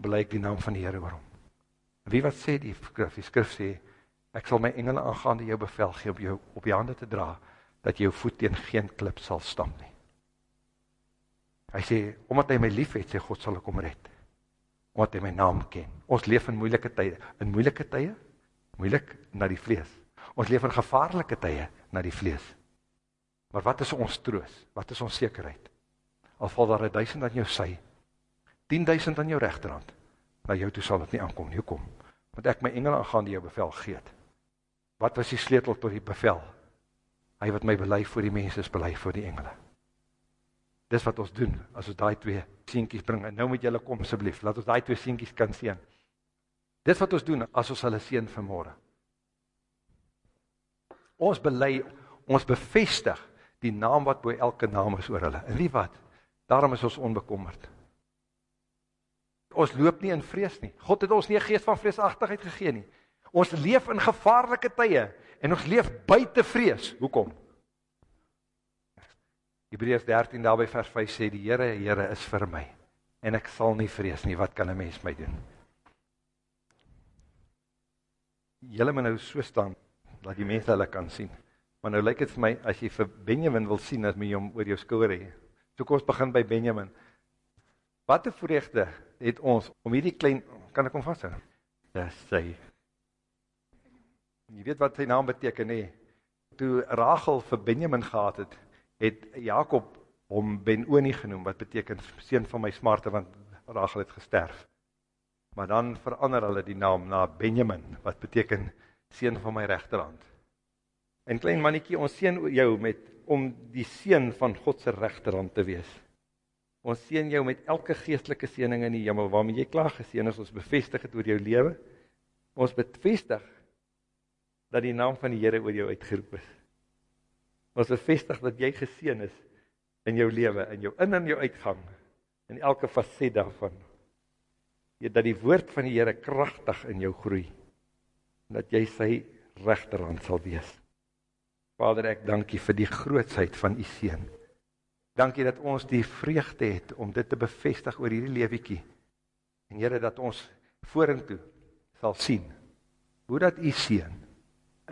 S2: Bely ek die naam van die Here oor hom. Wie wat sê die skrif? Die skrif sê ek sal my engele aangaande jou bevel gee om jou op jou hande te dra dat jou voet teen geen klip sal stamp nie. Hy sê omdat hy my liefhet, sê God sal ek hom red. Omdat hy my naam ken. Ons leef in moeilike tye, in moeilike tye, moeilik na die vlees. Ons leef in gevaarlike tye na die vlees. Maar wat is ons troos? Wat is ons sekerheid? Al val daar 1000 aan jou sy, 10000 aan jou regterhand, na jou toe sal dit nie aankom nie. Hoekom? Want ek my engele aangaan die jou bevel gee het. Wat was die sleutel tot die bevel? Hy wat my bely voor die mense is bely voor die engele. Dis wat ons doen as ons daai twee seentjies bring. En nou moet julle kom asseblief, laat ons daai twee seentjies kan seën. Dis wat ons doen as ons hulle seën vanmôre. Ons bely, ons bevestig die naam wat bo elke naam is oor hulle. En wie wat? Daarom is ons onbekommerd. Ons loop nie in vrees nie. God het ons nie 'n gees van vreesagtigheid gegee nie. Ons leef in gevaarlike tye en ons leef buite vrees. Hoekom? Hebreërs 13 daarby vers 5 sê die Here, Here is vir my en ek sal nie vrees nie. Wat kan 'n mens my doen? julle moet nou so staan, dat die mense hulle kan sien. Maar nou lyk het vir my, as jy vir Benjamin wil sien, as my om oor jou skouwer hee. So kom ons begin by Benjamin. Wat een voorrechte het ons, om hierdie klein, kan ek om vasthou? Ja, sy. Jy weet wat sy naam beteken, nee. Toe Rachel vir Benjamin gehad het, het Jacob om Ben-Oni genoem, wat beteken, sien van my smarte, want Rachel het gesterf. Maar dan verander hulle die naam na Benjamin, wat beteken, sien van my rechterhand. En klein mannetjie, ons sien jou met om die seën van God se regterhand te wees. Ons seën jou met elke geestelike seëning in die hemel waarmee jy klaar geseën is. Ons bevestig dit oor jou lewe. Ons bevestig dat die naam van die Here oor jou uitgeroep is. Ons bevestig dat jy geseën is in jou lewe, in jou in en jou uitgang, in elke faset daarvan. Jy dat die woord van die Here kragtig in jou groei en dat jy sy regterhand sal wees. Vader, ek dank U vir die grootsheid van U seun. Dankie dat ons die vreugde het om dit te bevestig oor hierdie lewetjie. En Here dat ons vorentoe sal sien hoe dat U seun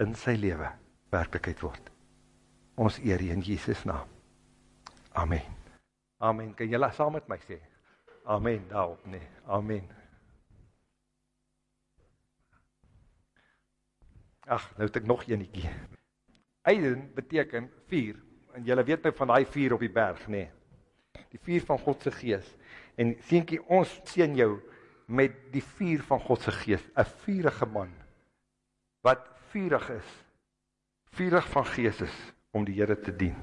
S2: in sy lewe werklikheid word. Ons eer U in Jesus naam. Amen. Amen. Kan julle saam met my sê? Amen daarop, nee. Amen. Ag, nou het ek nog eenetjie. Eiden beteken vuur, en jylle weet nou van die vuur op die berg, nee. Die vuur van Godse geest. En sienkie, ons sien jou met die vuur van Godse geest, een vurige man, wat vurig is, vurig van geest is, om die Heere te dien.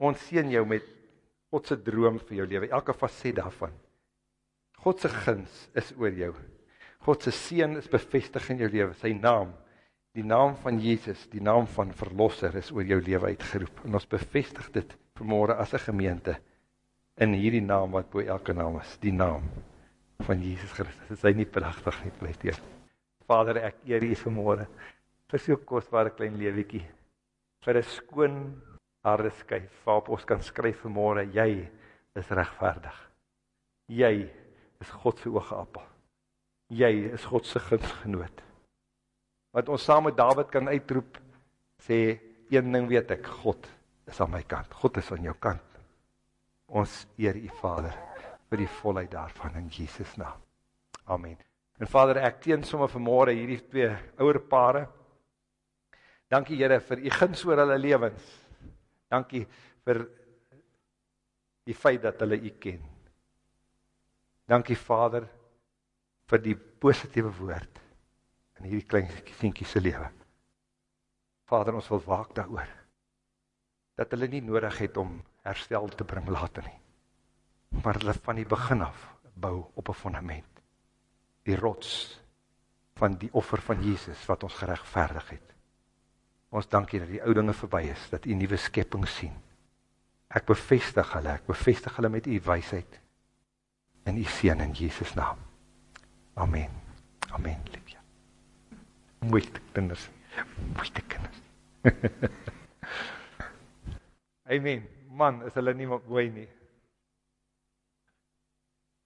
S2: Ons sien jou met Godse droom vir jou leven, elke facet daarvan. Godse gins is oor jou. Godse sien is bevestig in jou leven, sy naam, die naam van Jesus, die naam van verlosser is oor jou lewe uitgeroep. En ons bevestig dit vanmorgen as een gemeente in hierdie naam wat boe elke naam is, die naam van Jesus Christus. Is hy nie prachtig nie, blijf hier. Vader, ek eer hier vanmorgen vir so'n kostbare klein lewekie, vir een skoon harde skyf, waarop ons kan skryf vanmorgen, jy is rechtvaardig. Jy is Godse oge appel. Jy is Godse ginsgenoot wat ons saam met David kan uitroep, sê, een ding weet ek, God is aan my kant, God is aan jou kant. Ons eer die Vader, vir die volheid daarvan in Jesus naam. Amen. En Vader, ek teen somme vanmorgen hierdie twee ouwe pare, dankie Heere vir die gins oor hulle levens, dankie vir die feit dat hulle u ken. Dankie Vader, vir die positieve woord, in hierdie klein kindjie se lewe. Vader, ons wil waak daaroor dat hulle nie nodig het om herstel te bring later nie. Maar hulle van die begin af bou op 'n fondament. Die rots van die offer van Jesus wat ons geregverdig het. Ons dankie dat die ou dinge verby is, dat u nuwe skepping sien. Ek bevestig hulle, ek bevestig hulle met u wysheid in u seun in Jesus naam. Amen. Amen. Liefje moeite kinders, moeite kinders. Amen, man, is hulle nie mooi nie.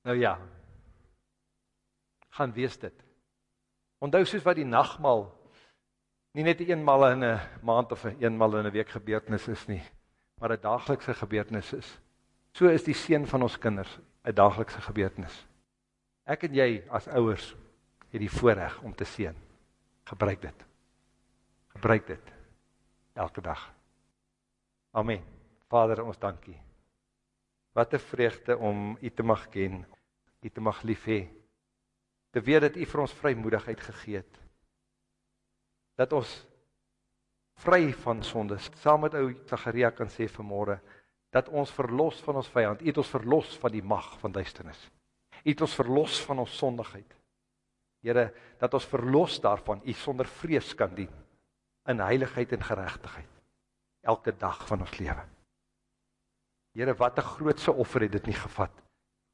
S2: Nou ja, gaan wees dit. Onthou soos wat die nachtmal, nie net eenmaal in een maand of eenmaal in een week gebeurtenis is nie, maar een dagelikse gebeurtenis is. So is die sien van ons kinders, een dagelikse gebeurtenis. Ek en jy as ouwers, het die voorrecht om te sien. Gebruik dit. Gebruik dit. Elke dag. Amen. Vader, ons dankie. Wat een vreugde om u te mag ken, u te mag lief hee, te weet dat u vir ons vrymoedigheid gegeet, dat ons vry van sondes, saam met ou Zacharia kan sê vanmorgen, dat ons verlos van ons vijand, u het ons verlos van die mag van duisternis, u het ons verlos van ons sondigheid, Here, dat ons verlos daarvan. U sonder vrees kan dien in heiligheid en geregtigheid. Elke dag van ons lewe. Here, wat 'n grootse offer het dit nie gevat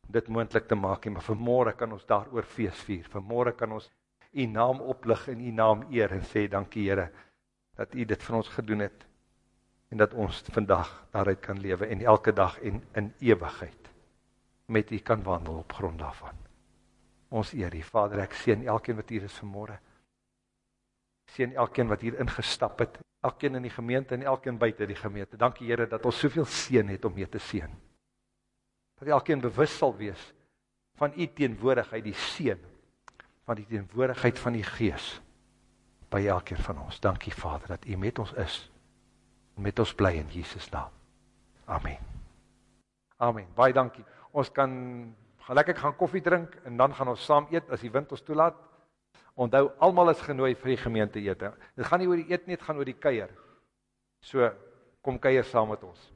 S2: om dit moontlik te maak nie, maar vanmôre kan ons daaroor fees vier. Vanmôre kan ons u naam oplig en u naam eer en sê dankie Here dat u dit vir ons gedoen het en dat ons vandag daaruit kan lewe en elke dag en in ewigheid met u kan wandel op grond daarvan ons eer die Vader, ek sien elkeen wat hier is vanmorgen. Seën elkeen wat hier ingestap het, elkeen in die gemeente en elkeen buite die gemeente. Dankie Here dat ons soveel seën het om mee te seën. Dat elkeen bewus sal wees van u teenwoordigheid, die seën van die teenwoordigheid van die Gees by elkeen van ons. Dankie Vader dat u met ons is en met ons bly in Jesus naam. Amen. Amen. Baie dankie. Ons kan gaan lekker gaan koffie drink en dan gaan ons saam eet as die wind ons toelaat. Onthou, almal is genooi vir die gemeente ete. Dit gaan nie oor die eet nie, dit gaan oor die kuier. So kom kuier saam met ons.